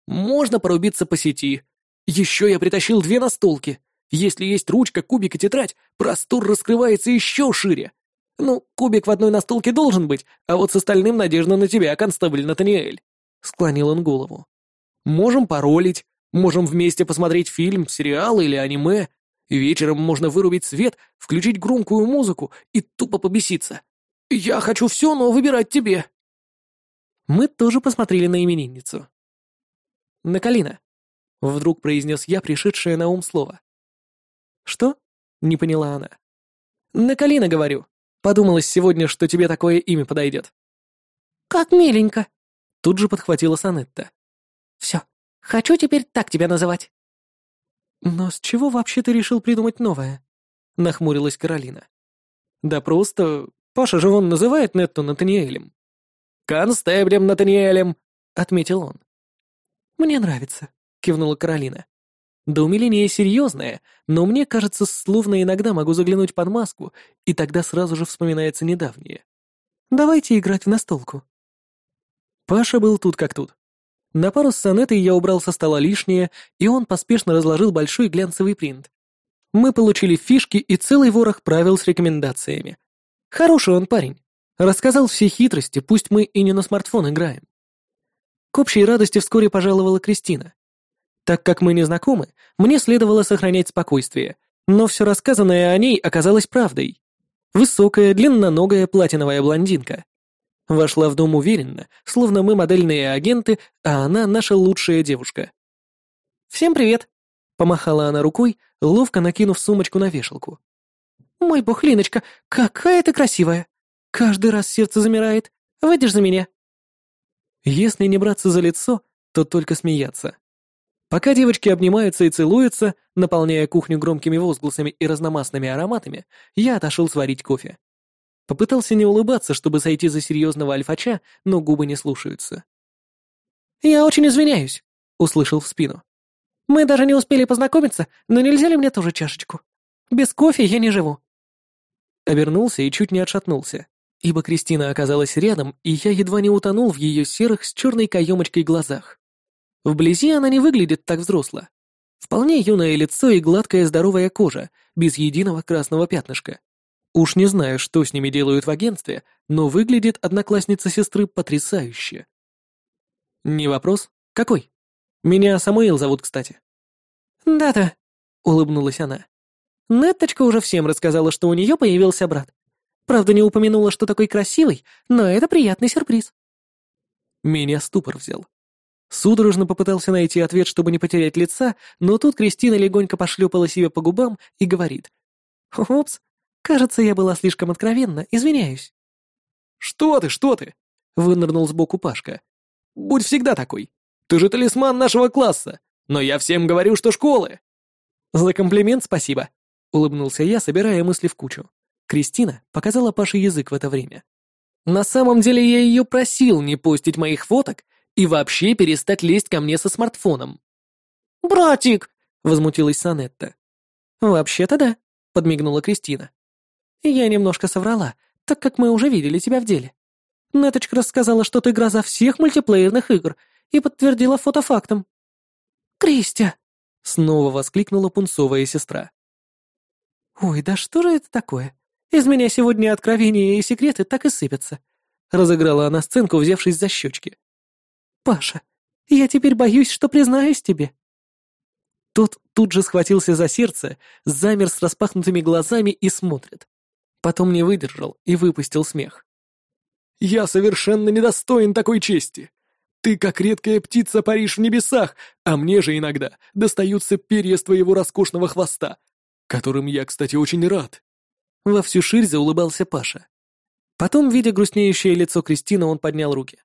«Можно порубиться по сети. Еще я притащил две настолки. Если есть ручка, кубик и тетрадь, простор раскрывается еще шире. Ну, кубик в одной настолке должен быть, а вот с остальным надежда на тебя, констабль Натаниэль», — склонил он голову. «Можем паролить, можем вместе посмотреть фильм, сериал или аниме. Вечером можно вырубить свет, включить громкую музыку и тупо побеситься. Я хочу все, но выбирать тебе». Мы тоже посмотрели на именинницу. «Накалина», — вдруг произнес я пришедшее на ум слово. «Что?» — не поняла она. «Накалина, говорю. Подумалось сегодня, что тебе такое имя подойдет». «Как миленько!» — тут же подхватила Санетта. «Все, хочу теперь так тебя называть». «Но с чего вообще ты решил придумать новое?» — нахмурилась Каролина. «Да просто Паша же вон называет Нетту Натаниэлем». «Констеблем Натаниэлем», — отметил он. «Мне нравится», — кивнула Каролина. До умиления серьезное, но мне кажется, словно иногда могу заглянуть под маску, и тогда сразу же вспоминается недавнее. Давайте играть в настолку. Паша был тут как тут. На пару с сонетой я убрал со стола лишнее, и он поспешно разложил большой глянцевый принт. Мы получили фишки и целый ворох правил с рекомендациями. Хороший он парень. Рассказал все хитрости, пусть мы и не на смартфон играем. К общей радости вскоре пожаловала Кристина. Так как мы не знакомы, мне следовало сохранять спокойствие, но все рассказанное о ней оказалось правдой. Высокая, длинноногая платиновая блондинка. Вошла в дом уверенно, словно мы модельные агенты, а она наша лучшая девушка. «Всем привет!» — помахала она рукой, ловко накинув сумочку на вешалку. «Мой бог, Линочка, какая ты красивая! Каждый раз сердце замирает. Выйдешь за меня?» Если не браться за лицо, то только смеяться. Пока девочки обнимаются и целуются, наполняя кухню громкими возгласами и разномастными ароматами, я отошел сварить кофе. Попытался не улыбаться, чтобы сойти за серьезного альфача, но губы не слушаются. «Я очень извиняюсь», — услышал в спину. «Мы даже не успели познакомиться, но нельзя ли мне тоже чашечку? Без кофе я не живу». Обернулся и чуть не отшатнулся, ибо Кристина оказалась рядом, и я едва не утонул в ее серых с черной каемочкой глазах. Вблизи она не выглядит так взросло. Вполне юное лицо и гладкая здоровая кожа, без единого красного пятнышка. Уж не знаю, что с ними делают в агентстве, но выглядит одноклассница сестры потрясающе. Не вопрос. Какой? Меня Самуил зовут, кстати. Да-да, улыбнулась она. Нетточка уже всем рассказала, что у нее появился брат. Правда, не упомянула, что такой красивый, но это приятный сюрприз. Меня ступор взял. Судорожно попытался найти ответ, чтобы не потерять лица, но тут Кристина легонько пошлепала себе по губам и говорит. «Упс, кажется, я была слишком откровенна, извиняюсь». «Что ты, что ты?» — вынырнул сбоку Пашка. «Будь всегда такой. Ты же талисман нашего класса, но я всем говорю, что школы». «За комплимент спасибо», — улыбнулся я, собирая мысли в кучу. Кристина показала Паше язык в это время. «На самом деле я ее просил не постить моих фоток и вообще перестать лезть ко мне со смартфоном. «Братик!» — возмутилась Санетта. «Вообще-то да», — подмигнула Кристина. «Я немножко соврала, так как мы уже видели тебя в деле. Неточка рассказала, что ты гроза всех мультиплеерных игр, и подтвердила фотофактом». «Кристия!» — снова воскликнула пунцовая сестра. «Ой, да что же это такое? Из меня сегодня откровения и секреты так и сыпятся», — разыграла она сценку, взявшись за щечки. Паша, я теперь боюсь, что признаюсь тебе». Тот тут же схватился за сердце, замер с распахнутыми глазами и смотрит. Потом не выдержал и выпустил смех. «Я совершенно недостоин такой чести. Ты, как редкая птица, паришь в небесах, а мне же иногда достаются перья с твоего роскошного хвоста, которым я, кстати, очень рад». Во всю ширь заулыбался Паша. Потом, видя грустнеющее лицо Кристины, он поднял руки.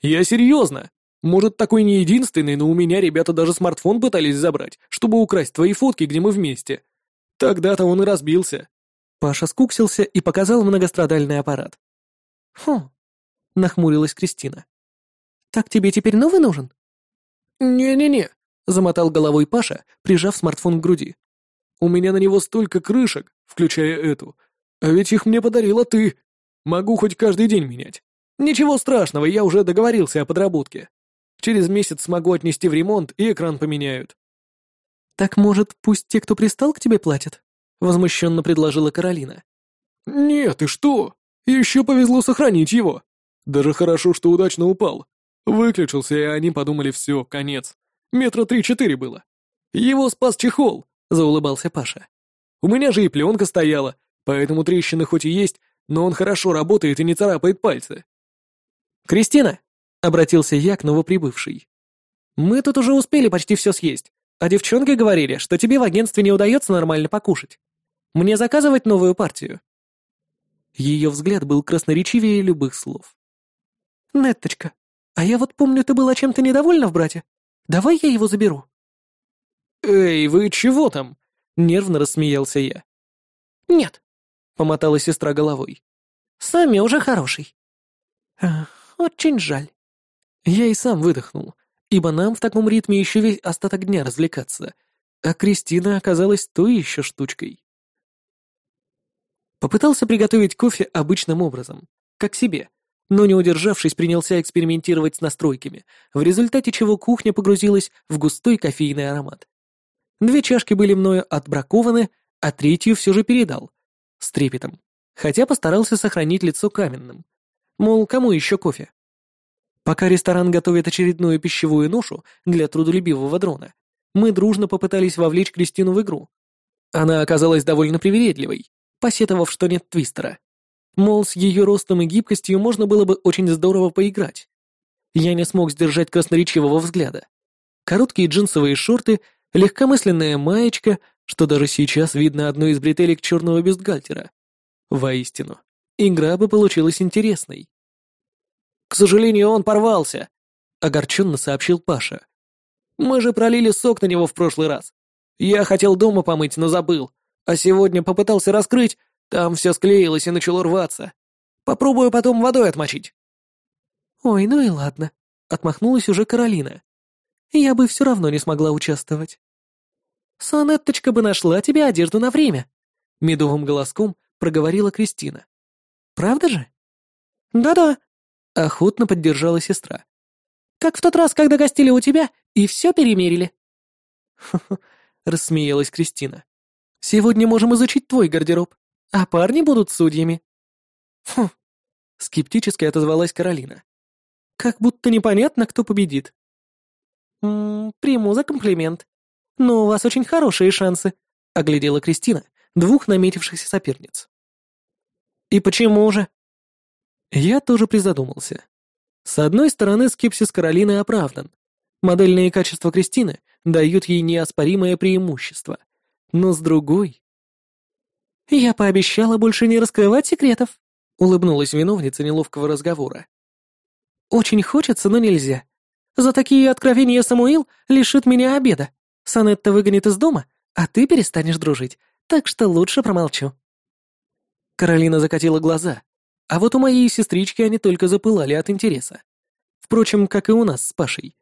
«Я серьезно. Может, такой не единственный, но у меня ребята даже смартфон пытались забрать, чтобы украсть твои фотки, где мы вместе. Тогда-то он и разбился». Паша скуксился и показал многострадальный аппарат. «Хм», — нахмурилась Кристина. «Так тебе теперь новый нужен?» «Не-не-не, — замотал головой Паша, прижав смартфон к груди. «У меня на него столько крышек, включая эту. А ведь их мне подарила ты. Могу хоть каждый день менять. Ничего страшного, я уже договорился о подработке. Через месяц смогу отнести в ремонт и экран поменяют». «Так, может, пусть те, кто пристал к тебе, платят?» — возмущенно предложила Каролина. «Нет, ты что? Еще повезло сохранить его. Даже хорошо, что удачно упал. Выключился, и они подумали, все, конец. Метра три-четыре было. Его спас чехол, заулыбался Паша. У меня же и пленка стояла, поэтому трещины хоть и есть, но он хорошо работает и не царапает пальцы. «Кристина!» — обратился я к новоприбывшей. «Мы тут уже успели почти все съесть, а девчонки говорили, что тебе в агентстве не удается нормально покушать. Мне заказывать новую партию?» Ее взгляд был красноречивее любых слов. «Нетточка, а я вот помню, ты была чем-то недовольна в брате. Давай я его заберу». «Эй, вы чего там?» — нервно рассмеялся я. «Нет», — помотала сестра головой. «Сами уже хороший». «Очень жаль». Я и сам выдохнул, ибо нам в таком ритме еще весь остаток дня развлекаться, а Кристина оказалась той еще штучкой. Попытался приготовить кофе обычным образом, как себе, но не удержавшись, принялся экспериментировать с настройками, в результате чего кухня погрузилась в густой кофейный аромат. Две чашки были мною отбракованы, а третью все же передал. С трепетом. Хотя постарался сохранить лицо каменным. Мол, кому еще кофе? Пока ресторан готовит очередную пищевую ношу для трудолюбивого дрона, мы дружно попытались вовлечь Кристину в игру. Она оказалась довольно привередливой, посетовав, что нет твистера. Мол, с ее ростом и гибкостью можно было бы очень здорово поиграть. Я не смог сдержать красноречивого взгляда. Короткие джинсовые шорты, легкомысленная маечка, что даже сейчас видно одной из бретелек черного бюстгальтера. Воистину, игра бы получилась интересной. «К сожалению, он порвался», — огорченно сообщил Паша. «Мы же пролили сок на него в прошлый раз. Я хотел дома помыть, но забыл. А сегодня попытался раскрыть, там все склеилось и начало рваться. Попробую потом водой отмочить». «Ой, ну и ладно», — отмахнулась уже Каролина. «Я бы все равно не смогла участвовать». «Сонетточка бы нашла тебе одежду на время», — медовым голоском проговорила Кристина. «Правда же?» «Да-да», — охотно поддержала сестра. «Как в тот раз, когда гостили у тебя и все перемерили». «Хо-хо», — рассмеялась Кристина. «Сегодня можем изучить твой гардероб а парни будут судьями». «Фу», — скептически отозвалась Каролина. «Как будто непонятно, кто победит». «М «Приму за комплимент. Но у вас очень хорошие шансы», — оглядела Кристина двух наметившихся соперниц. «И почему же?» Я тоже призадумался. С одной стороны, скепсис Каролины оправдан. Модельные качества Кристины дают ей неоспоримое преимущество. Но с другой... «Я пообещала больше не раскрывать секретов», — улыбнулась виновница неловкого разговора. «Очень хочется, но нельзя. За такие откровения Самуил лишит меня обеда. Санетта выгонит из дома, а ты перестанешь дружить, так что лучше промолчу». Каролина закатила глаза, а вот у моей сестрички они только запылали от интереса. Впрочем, как и у нас с Пашей.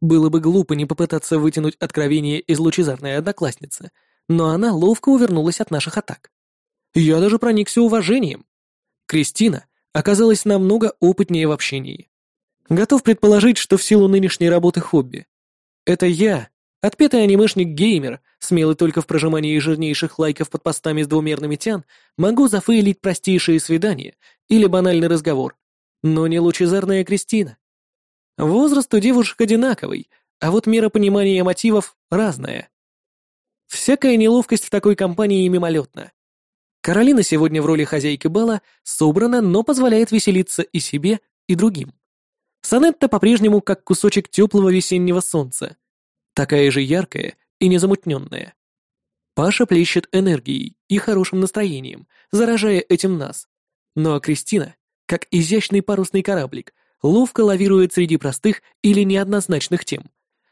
Было бы глупо не попытаться вытянуть откровение из лучезарной одноклассницы, но она ловко увернулась от наших атак. Я даже проникся уважением. Кристина оказалась намного опытнее в общении. Готов предположить, что в силу нынешней работы хобби. Это я, отпетый анимешник-геймер, смелый только в прожимании жирнейших лайков под постами с двумерными тян, могу зафейлить простейшие свидания или банальный разговор. Но не лучезарная Кристина. Возраст у девушек одинаковый, а вот мера понимания мотивов разная. Всякая неловкость в такой компании мимолетна. Каролина сегодня в роли хозяйки бала собрана, но позволяет веселиться и себе, и другим. Санетта по-прежнему как кусочек теплого весеннего солнца, такая же яркая и незамутненная. Паша плещет энергией и хорошим настроением, заражая этим нас. Ну а Кристина, как изящный парусный кораблик, ловко лавирует среди простых или неоднозначных тем,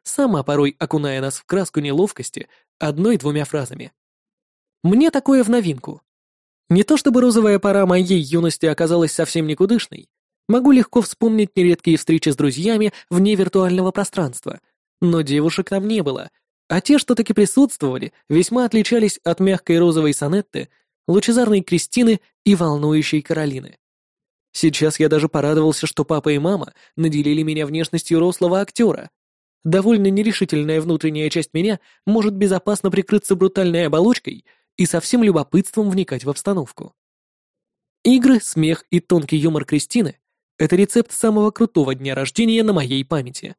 сама порой окуная нас в краску неловкости одной-двумя фразами. Мне такое в новинку. Не то чтобы розовая пора моей юности оказалась совсем никудышной, могу легко вспомнить нередкие встречи с друзьями вне виртуального пространства, но девушек там не было, а те, что таки присутствовали, весьма отличались от мягкой розовой сонетты, лучезарной Кристины и волнующей Каролины. Сейчас я даже порадовался, что папа и мама наделили меня внешностью рослого актера. Довольно нерешительная внутренняя часть меня может безопасно прикрыться брутальной оболочкой и со всем любопытством вникать в обстановку. Игры, смех и тонкий юмор Кристины — это рецепт самого крутого дня рождения на моей памяти.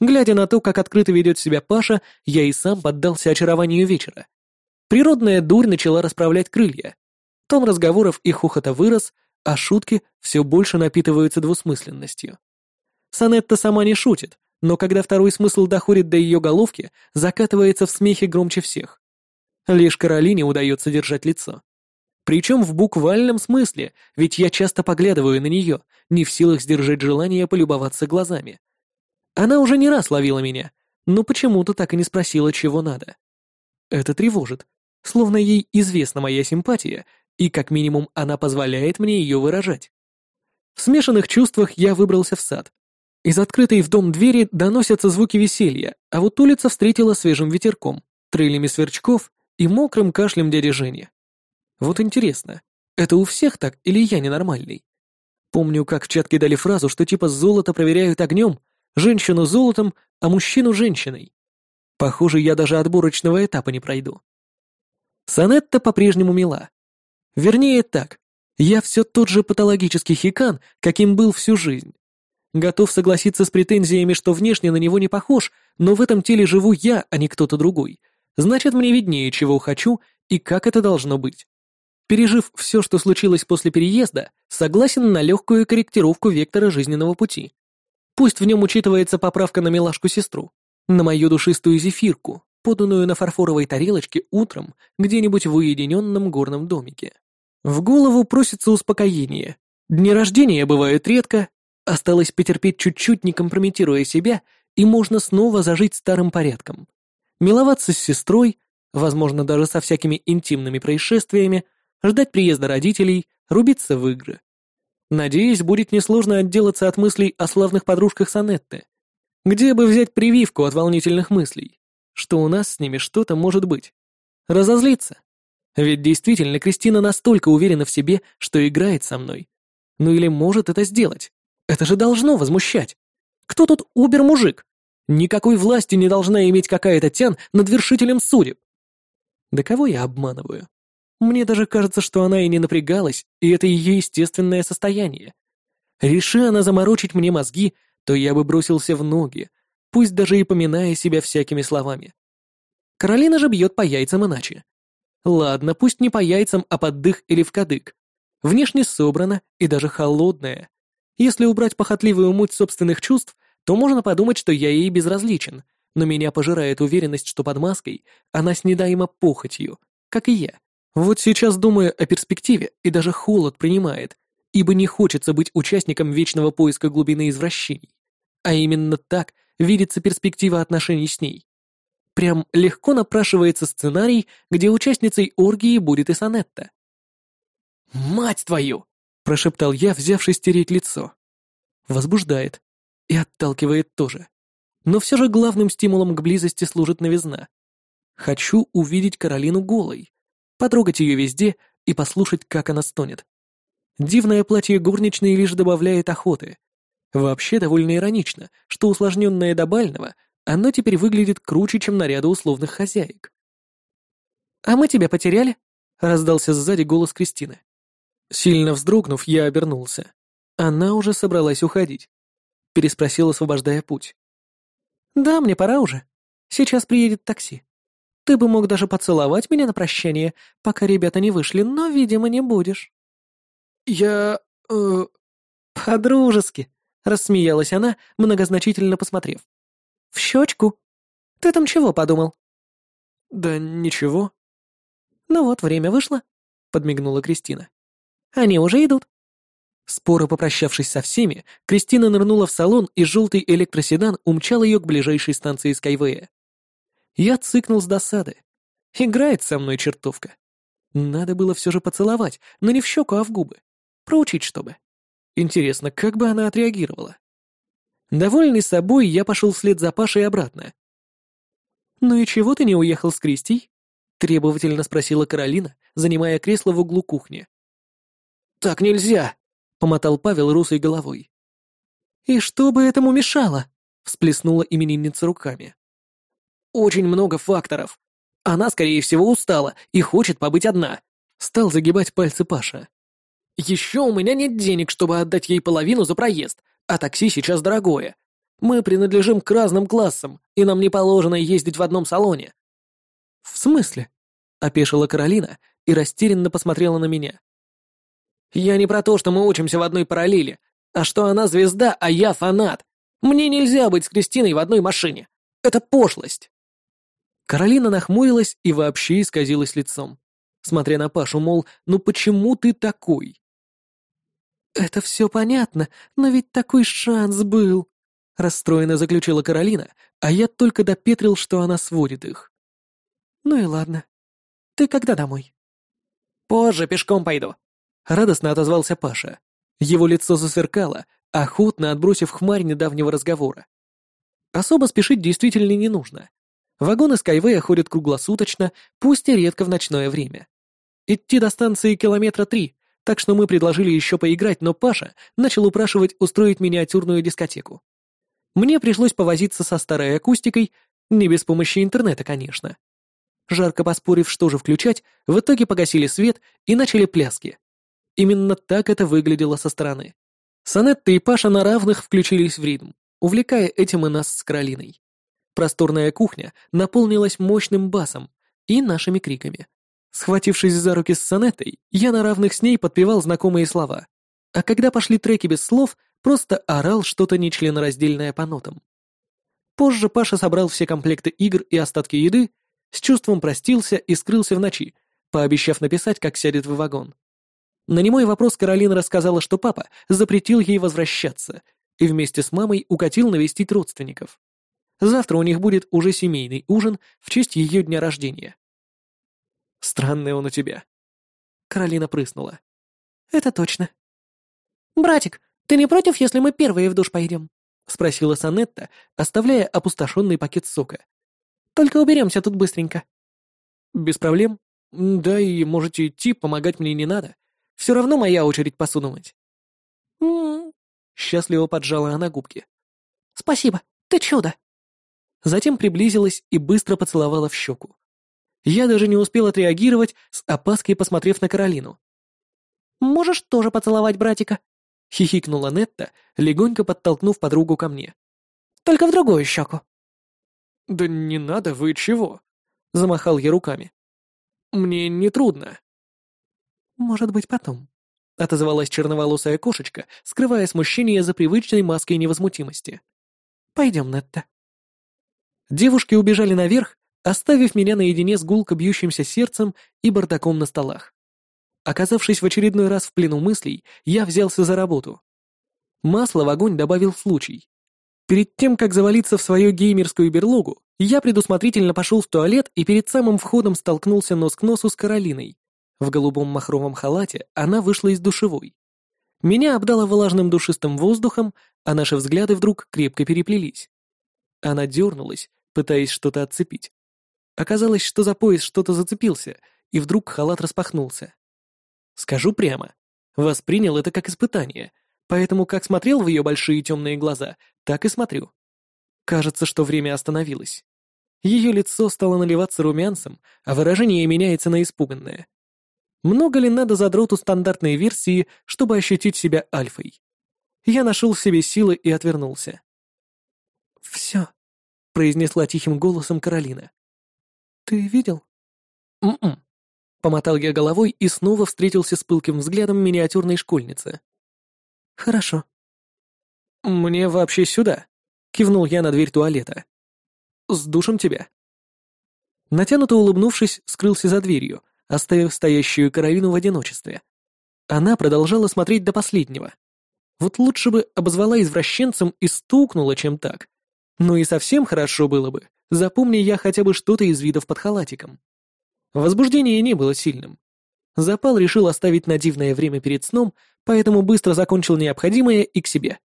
Глядя на то, как открыто ведет себя Паша, я и сам поддался очарованию вечера. Природная дурь начала расправлять крылья. Тон разговоров и хохота вырос, а шутки все больше напитываются двусмысленностью. Санетта сама не шутит, но когда второй смысл доходит до ее головки, закатывается в смехе громче всех. Лишь Каролине удается держать лицо. Причем в буквальном смысле, ведь я часто поглядываю на нее, не в силах сдержать желание полюбоваться глазами. Она уже не раз ловила меня, но почему-то так и не спросила, чего надо. Это тревожит, словно ей известна моя симпатия, и как минимум она позволяет мне ее выражать. В смешанных чувствах я выбрался в сад. Из открытой в дом двери доносятся звуки веселья, а вот улица встретила свежим ветерком, трылями сверчков и мокрым кашлем дяди Жени. Вот интересно, это у всех так или я ненормальный? Помню, как в чатке дали фразу, что типа золото проверяют огнем, женщину золотом, а мужчину женщиной. Похоже, я даже отборочного этапа не пройду. Санетта по-прежнему мила. Вернее так, я все тот же патологический хикан, каким был всю жизнь. Готов согласиться с претензиями, что внешне на него не похож, но в этом теле живу я, а не кто-то другой. Значит, мне виднее, чего хочу и как это должно быть. Пережив все, что случилось после переезда, согласен на легкую корректировку вектора жизненного пути. Пусть в нем учитывается поправка на милашку-сестру, на мою душистую зефирку, поданную на фарфоровой тарелочке утром где-нибудь в уединенном горном домике. В голову просится успокоение. Дни рождения бывают редко, осталось потерпеть чуть-чуть, не компрометируя себя, и можно снова зажить старым порядком. Миловаться с сестрой, возможно, даже со всякими интимными происшествиями, ждать приезда родителей, рубиться в игры. Надеюсь, будет несложно отделаться от мыслей о славных подружках Санетты. Где бы взять прививку от волнительных мыслей? Что у нас с ними что-то может быть? Разозлиться? Ведь действительно Кристина настолько уверена в себе, что играет со мной. Ну или может это сделать? Это же должно возмущать. Кто тут убер-мужик? Никакой власти не должна иметь какая-то тян над вершителем судеб. Да кого я обманываю? Мне даже кажется, что она и не напрягалась, и это ее естественное состояние. Реши она заморочить мне мозги, то я бы бросился в ноги, пусть даже и поминая себя всякими словами. Каролина же бьет по яйцам иначе. Ладно, пусть не по яйцам, а под дых или в кадык. Внешне собрана и даже холодная. Если убрать похотливую муть собственных чувств, то можно подумать, что я ей безразличен, но меня пожирает уверенность, что под маской она снедаема похотью, как и я. Вот сейчас думаю о перспективе, и даже холод принимает, ибо не хочется быть участником вечного поиска глубины извращений. А именно так видится перспектива отношений с ней. Прям легко напрашивается сценарий, где участницей оргии будет и Санетта. «Мать твою!» — прошептал я, взявшись стереть лицо. Возбуждает. И отталкивает тоже. Но все же главным стимулом к близости служит новизна. Хочу увидеть Каролину голой, потрогать ее везде и послушать, как она стонет. Дивное платье горничной лишь добавляет охоты. Вообще довольно иронично, что усложненное до бального, оно теперь выглядит круче, чем наряды условных хозяек. «А мы тебя потеряли?» — раздался сзади голос Кристины. Сильно вздрогнув, я обернулся. Она уже собралась уходить. Переспросил, освобождая путь. «Да, мне пора уже. Сейчас приедет такси». Ты бы мог даже поцеловать меня на прощание, пока ребята не вышли, но, видимо, не будешь». «Я... э...» «По-дружески», — рассмеялась она, многозначительно посмотрев. «В щечку? Ты там чего подумал?» «Да ничего». «Ну вот, время вышло», — подмигнула Кристина. «Они уже идут». Споро попрощавшись со всеми, Кристина нырнула в салон, и желтый электроседан умчал ее к ближайшей станции Скайвея. Я цыкнул с досады. Играет со мной чертовка. Надо было все же поцеловать, но не в щеку, а в губы. Проучить, чтобы. Интересно, как бы она отреагировала? Довольный собой, я пошел вслед за Пашей обратно. «Ну и чего ты не уехал с Кристей?» — требовательно спросила Каролина, занимая кресло в углу кухни. «Так нельзя!» — помотал Павел русой головой. «И что бы этому мешало?» — всплеснула именинница руками. «Очень много факторов. Она, скорее всего, устала и хочет побыть одна», — стал загибать пальцы Паша. «Еще у меня нет денег, чтобы отдать ей половину за проезд, а такси сейчас дорогое. Мы принадлежим к разным классам, и нам не положено ездить в одном салоне». «В смысле?» — опешила Каролина и растерянно посмотрела на меня. «Я не про то, что мы учимся в одной параллели, а что она звезда, а я фанат. Мне нельзя быть с Кристиной в одной машине. Это пошлость». Каролина нахмурилась и вообще исказилась лицом, смотря на Пашу, мол, ну почему ты такой? «Это все понятно, но ведь такой шанс был», — расстроенно заключила Каролина, а я только допетрил, что она сводит их. «Ну и ладно. Ты когда домой?» «Позже пешком пойду», — радостно отозвался Паша. Его лицо засверкало, охотно отбросив хмарь недавнего разговора. Особо спешить действительно не нужно. Вагоны Skyway ходят круглосуточно, пусть и редко в ночное время. Идти до станции километра три, так что мы предложили еще поиграть, но Паша начал упрашивать устроить миниатюрную дискотеку. Мне пришлось повозиться со старой акустикой, не без помощи интернета, конечно. Жарко поспорив, что же включать, в итоге погасили свет и начали пляски. Именно так это выглядело со стороны. Санетта и Паша на равных включились в ритм, увлекая этим и нас с Каролиной. Просторная кухня наполнилась мощным басом и нашими криками. Схватившись за руки с Санеттой, я на равных с ней подпевал знакомые слова. А когда пошли треки без слов, просто орал что-то нечленораздельное по нотам. Позже Паша собрал все комплекты игр и остатки еды, с чувством простился и скрылся в ночи, пообещав написать, как сядет в вагон. На немой вопрос Каролина рассказала, что папа запретил ей возвращаться и вместе с мамой укатил навестить родственников. Завтра у них будет уже семейный ужин в честь ее дня рождения. Странный он у тебя. Каролина прыснула. Это точно. Братик, ты не против, если мы первые в душ пойдем? Спросила Санетта, оставляя опустошенный пакет сока. Только уберемся тут быстренько. Без проблем. Да и можете идти, помогать мне не надо. Все равно моя очередь посуду мыть. М-м. Счастливо поджала она губки. Спасибо, ты чудо. Затем приблизилась и быстро поцеловала в щеку. Я даже не успел отреагировать, с опаской посмотрев на Каролину. «Можешь тоже поцеловать братика?» — хихикнула Нетта, легонько подтолкнув подругу ко мне. «Только в другую щеку». «Да не надо, вы чего?» — замахал я руками. «Мне не трудно». «Может быть, потом», — отозвалась черноволосая кошечка, скрывая смущение за привычной маской невозмутимости. «Пойдем, Нетта». Девушки убежали наверх, оставив меня наедине с гулко бьющимся сердцем и бардаком на столах. Оказавшись в очередной раз в плену мыслей, я взялся за работу. Масло в огонь добавил случай. Перед тем, как завалиться в свою геймерскую берлогу, я предусмотрительно пошел в туалет и перед самым входом столкнулся нос к носу с Каролиной. В голубом махровом халате она вышла из душевой. Меня обдало влажным душистым воздухом, а наши взгляды вдруг крепко переплелись. Она дернулась, пытаясь что-то отцепить. Оказалось, что за пояс что-то зацепился, и вдруг халат распахнулся. Скажу прямо, воспринял это как испытание, поэтому как смотрел в ее большие темные глаза, так и смотрю. Кажется, что время остановилось. Ее лицо стало наливаться румянцем, а выражение меняется на испуганное. Много ли надо задроту стандартной версии, чтобы ощутить себя альфой? Я нашел в себе силы и отвернулся. «Все», — произнесла тихим голосом Каролина. «Ты видел?» «М-м». Помотал я головой и снова встретился с пылким взглядом миниатюрной школьницы. «Хорошо». «Мне вообще сюда», — кивнул я на дверь туалета. «С душем тебя». Натянуто улыбнувшись, скрылся за дверью, оставив стоящую Каролину в одиночестве. Она продолжала смотреть до последнего. Вот лучше бы обозвала извращенцем и стукнула, чем так. Ну и совсем хорошо было бы, запомни я хотя бы что-то из видов под халатиком. Возбуждение не было сильным. Запал решил оставить на дивное время перед сном, поэтому быстро закончил необходимое и к себе.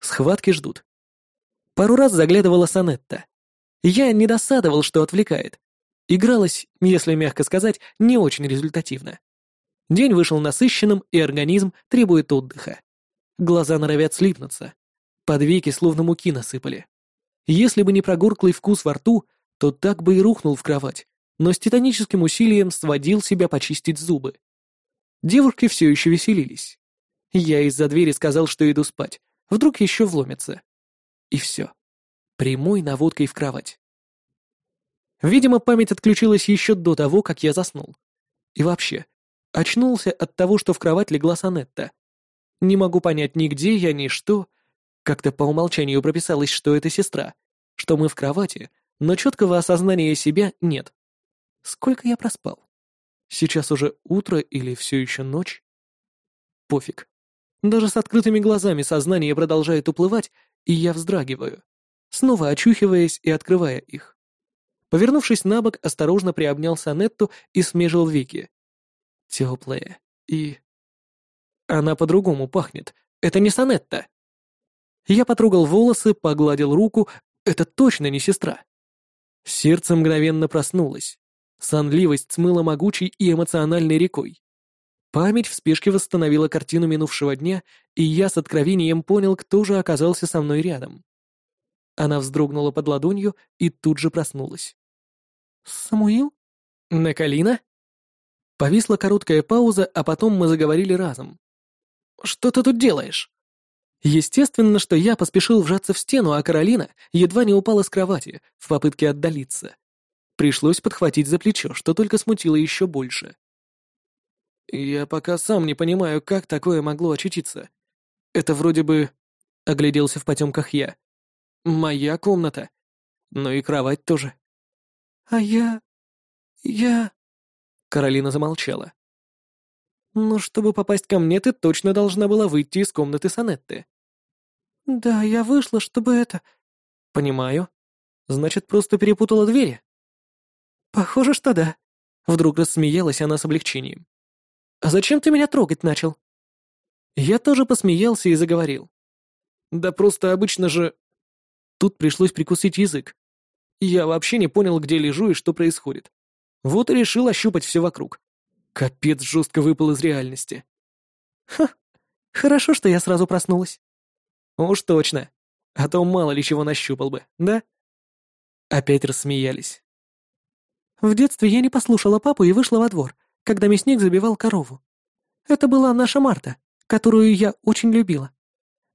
Схватки ждут. Пару раз заглядывала Санетта. Я не досадовал, что отвлекает. Игралась, если мягко сказать, не очень результативно. День вышел насыщенным, и организм требует отдыха. Глаза норовят слипнуться. Под веки словно муки насыпали. Если бы не прогорклый вкус во рту, то так бы и рухнул в кровать, но с титаническим усилием сводил себя почистить зубы. Девушки все еще веселились. Я из-за двери сказал, что иду спать. Вдруг еще вломятся. И все. Прямой наводкой в кровать. Видимо, память отключилась еще до того, как я заснул. И вообще, очнулся от того, что в кровать легла Санетта. Не могу понять ни где я, ни что. Как-то по умолчанию прописалось, что это сестра, что мы в кровати, но четкого осознания себя нет. Сколько я проспал? Сейчас уже утро или все еще ночь? Пофиг. Даже с открытыми глазами сознание продолжает уплывать, и я вздрагиваю, снова очухиваясь и открывая их. Повернувшись на бок, осторожно приобнял Санетту и смежил веки. Теплая и... Она по-другому пахнет. Это не Санетта. Я потрогал волосы, погладил руку. Это точно не сестра. Сердце мгновенно проснулось. Сонливость смыла могучей и эмоциональной рекой. Память в спешке восстановила картину минувшего дня, и я с откровением понял, кто же оказался со мной рядом. Она вздрогнула под ладонью и тут же проснулась. «Самуил? Накалина?» Повисла короткая пауза, а потом мы заговорили разом. «Что ты тут делаешь?» Естественно, что я поспешил вжаться в стену, а Каролина едва не упала с кровати в попытке отдалиться. Пришлось подхватить за плечо, что только смутило еще больше. «Я пока сам не понимаю, как такое могло очутиться. Это вроде бы...» — огляделся в потемках я. «Моя комната. Но и кровать тоже». «А я... я...» Каролина замолчала. «Но чтобы попасть ко мне, ты точно должна была выйти из комнаты Санетты». «Да, я вышла, чтобы это...» «Понимаю. Значит, просто перепутала двери?» «Похоже, что да». Вдруг рассмеялась она с облегчением. «А зачем ты меня трогать начал?» Я тоже посмеялся и заговорил. «Да просто обычно же...» Тут пришлось прикусить язык. Я вообще не понял, где лежу и что происходит. Вот и решил ощупать все вокруг. Капец жестко выпал из реальности. Ха, хорошо, что я сразу проснулась. Уж точно. А то мало ли чего нащупал бы, да? Опять рассмеялись. В детстве я не послушала папу и вышла во двор, когда мясник забивал корову. Это была наша Марта, которую я очень любила.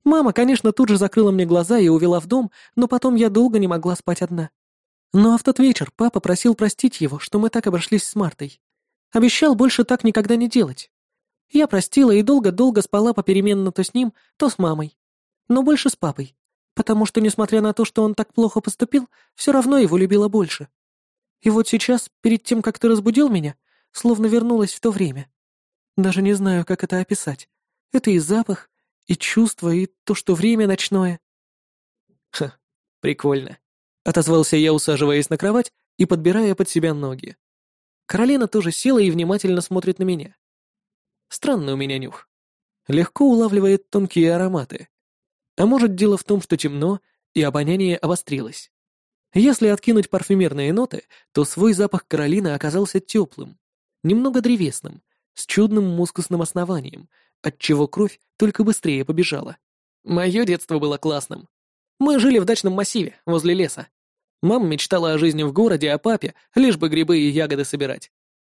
Мама, конечно, тут же закрыла мне глаза и увела в дом, но потом я долго не могла спать одна. А в тот вечер папа просил простить его, что мы так обошлись с Мартой. Обещал больше так никогда не делать. Я простила и долго-долго спала попеременно то с ним, то с мамой. Но больше с папой, потому что, несмотря на то, что он так плохо поступил, все равно его любила больше. И вот сейчас, перед тем, как ты разбудил меня, словно вернулась в то время. Даже не знаю, как это описать. Это и запах, и чувство, и то, что время ночное. Ха, прикольно. Отозвался я, усаживаясь на кровать и подбирая под себя ноги. Каролина тоже села и внимательно смотрит на меня. Странный у меня нюх. Легко улавливает тонкие ароматы. А может, дело в том, что темно, и обоняние обострилось. Если откинуть парфюмерные ноты, то свой запах Каролины оказался теплым, немного древесным, с чудным мускусным основанием, отчего кровь только быстрее побежала. Мое детство было классным. Мы жили в дачном массиве, возле леса. Мама мечтала о жизни в городе, о папе, лишь бы грибы и ягоды собирать.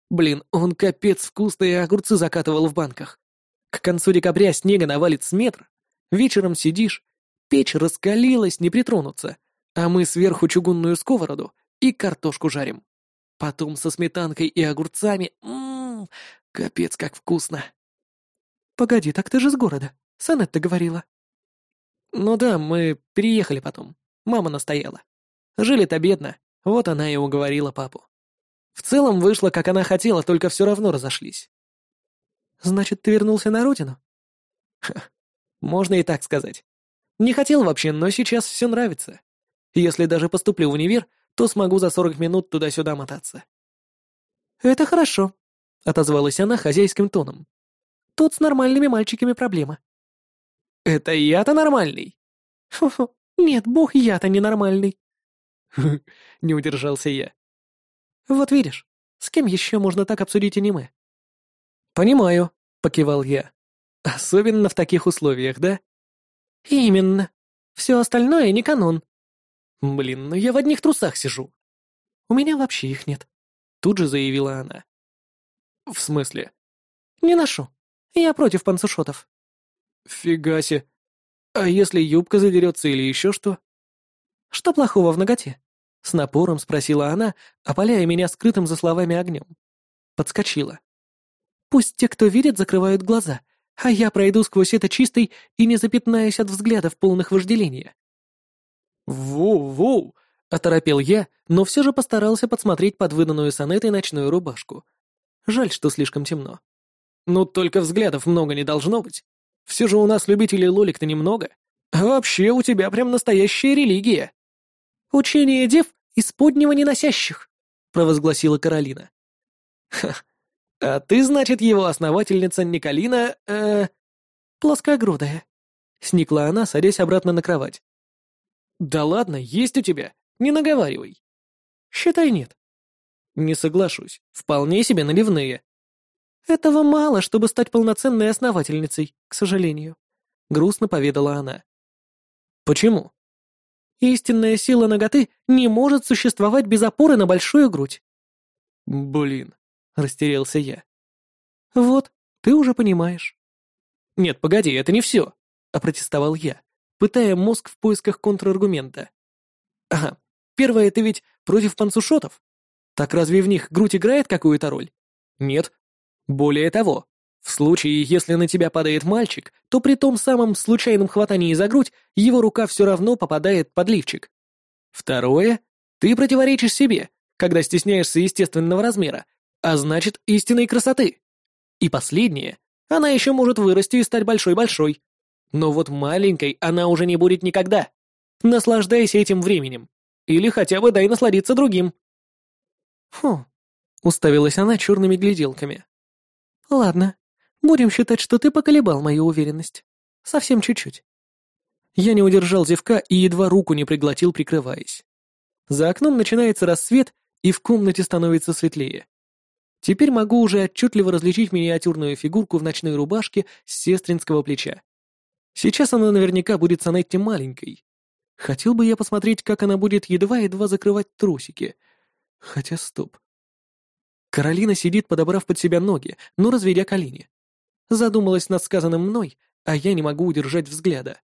Блин, он капец вкусные огурцы закатывал в банках. К концу декабря снега навалит с метр. Вечером сидишь, печь раскалилась, не притронуться, а мы сверху чугунную сковороду и картошку жарим. Потом со сметанкой и огурцами. Ммм, капец, как вкусно. Погоди, так ты же с города. Санетта говорила. Ну да, мы переехали потом. Мама настояла. Жили-то бедно, вот она и уговорила папу. В целом вышло, как она хотела, только все равно разошлись. Значит, ты вернулся на родину? Ха, можно и так сказать. Не хотел вообще, но сейчас все нравится. Если даже поступлю в универ, то смогу за сорок минут туда-сюда мотаться. «Это хорошо», — отозвалась она хозяйским тоном. «Тут с нормальными мальчиками проблема». «Это я-то нормальный?» «Фу-фу, Нет, бог я-то ненормальный. Не удержался я. Вот видишь, с кем еще можно так обсудить аниме? Понимаю, покивал я. Особенно в таких условиях, да? Именно. Все остальное не канон. Блин, ну я в одних трусах сижу. У меня вообще их нет. Тут же заявила она. В смысле? Не ношу. Я против панцушотов. Фига себе. А если юбка задерется или еще что? Что плохого в ноготе? С напором спросила она, опаляя меня скрытым за словами огнем. Подскочила. Пусть те, кто видит, закрывают глаза, а я пройду сквозь это чистой и не запятнаюсь от взглядов полных вожделения. «Воу-воу!» — оторопел я, но все же постарался подсмотреть под выданную сонетой ночную рубашку. Жаль, что слишком темно. Ну, только взглядов много не должно быть. Все же у нас любителей лолик-то немного. А вообще у тебя прям настоящая религия. «Учение дев из поднего неносящих», — провозгласила Каролина. «Ха, а ты, значит, его основательница Николина, э...» «Плоскогрудая», — сникла она, садясь обратно на кровать. «Да ладно, есть у тебя, не наговаривай». «Считай нет». «Не соглашусь, вполне себе наливные». «Этого мало, чтобы стать полноценной основательницей, к сожалению», — грустно поведала она. «Почему?» «Истинная сила ноготы не может существовать без опоры на большую грудь». «Блин», — растерялся я. «Вот, ты уже понимаешь». «Нет, погоди, это не все», — опротестовал я, пытая мозг в поисках контраргумента. «Ага, первое, ты ведь против панцушотов? Так разве в них грудь играет какую-то роль? Нет, более того, в случае, если на тебя падает мальчик, то при том самом случайном хватании за грудь его рука все равно попадает под лифчик. Второе, ты противоречишь себе, когда стесняешься естественного размера, а значит истинной красоты. И последнее, она еще может вырасти и стать большой-большой. Но вот маленькой она уже не будет никогда. Наслаждайся этим временем. Или хотя бы дай насладиться другим. Фу, уставилась она черными гляделками. Ладно, будем считать, что ты поколебал мою уверенность. Совсем чуть-чуть. Я не удержал зевка и едва руку не приглотил, прикрываясь. За окном начинается рассвет, и в комнате становится светлее. Теперь могу уже отчетливо различить миниатюрную фигурку в ночной рубашке с сестринского плеча. Сейчас она наверняка будет Санетти маленькой. Хотел бы я посмотреть, как она будет едва-едва закрывать трусики. Хотя стоп. Каролина сидит, подобрав под себя ноги, но разведя колени. Задумалась над сказанным мной, а я не могу удержать взгляда.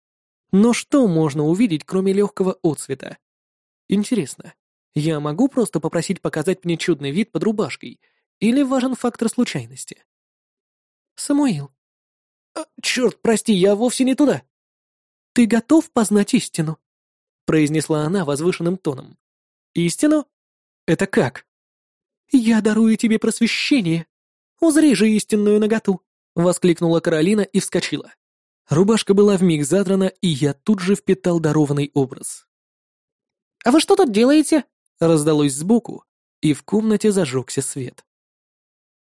Но что можно увидеть, кроме легкого отцвета? Интересно, я могу просто попросить показать мне чудный вид под рубашкой, или важен фактор случайности? Самуил. А, черт, прости, я вовсе не туда. Ты готов познать истину? произнесла она возвышенным тоном. Истину? Это как? «Я дарую тебе просвещение! Узри же истинную наготу!» — воскликнула Каролина и вскочила. Рубашка была вмиг задрана, и я тут же впитал дарованный образ. «А вы что тут делаете?» — раздалось сбоку, и в комнате зажегся свет.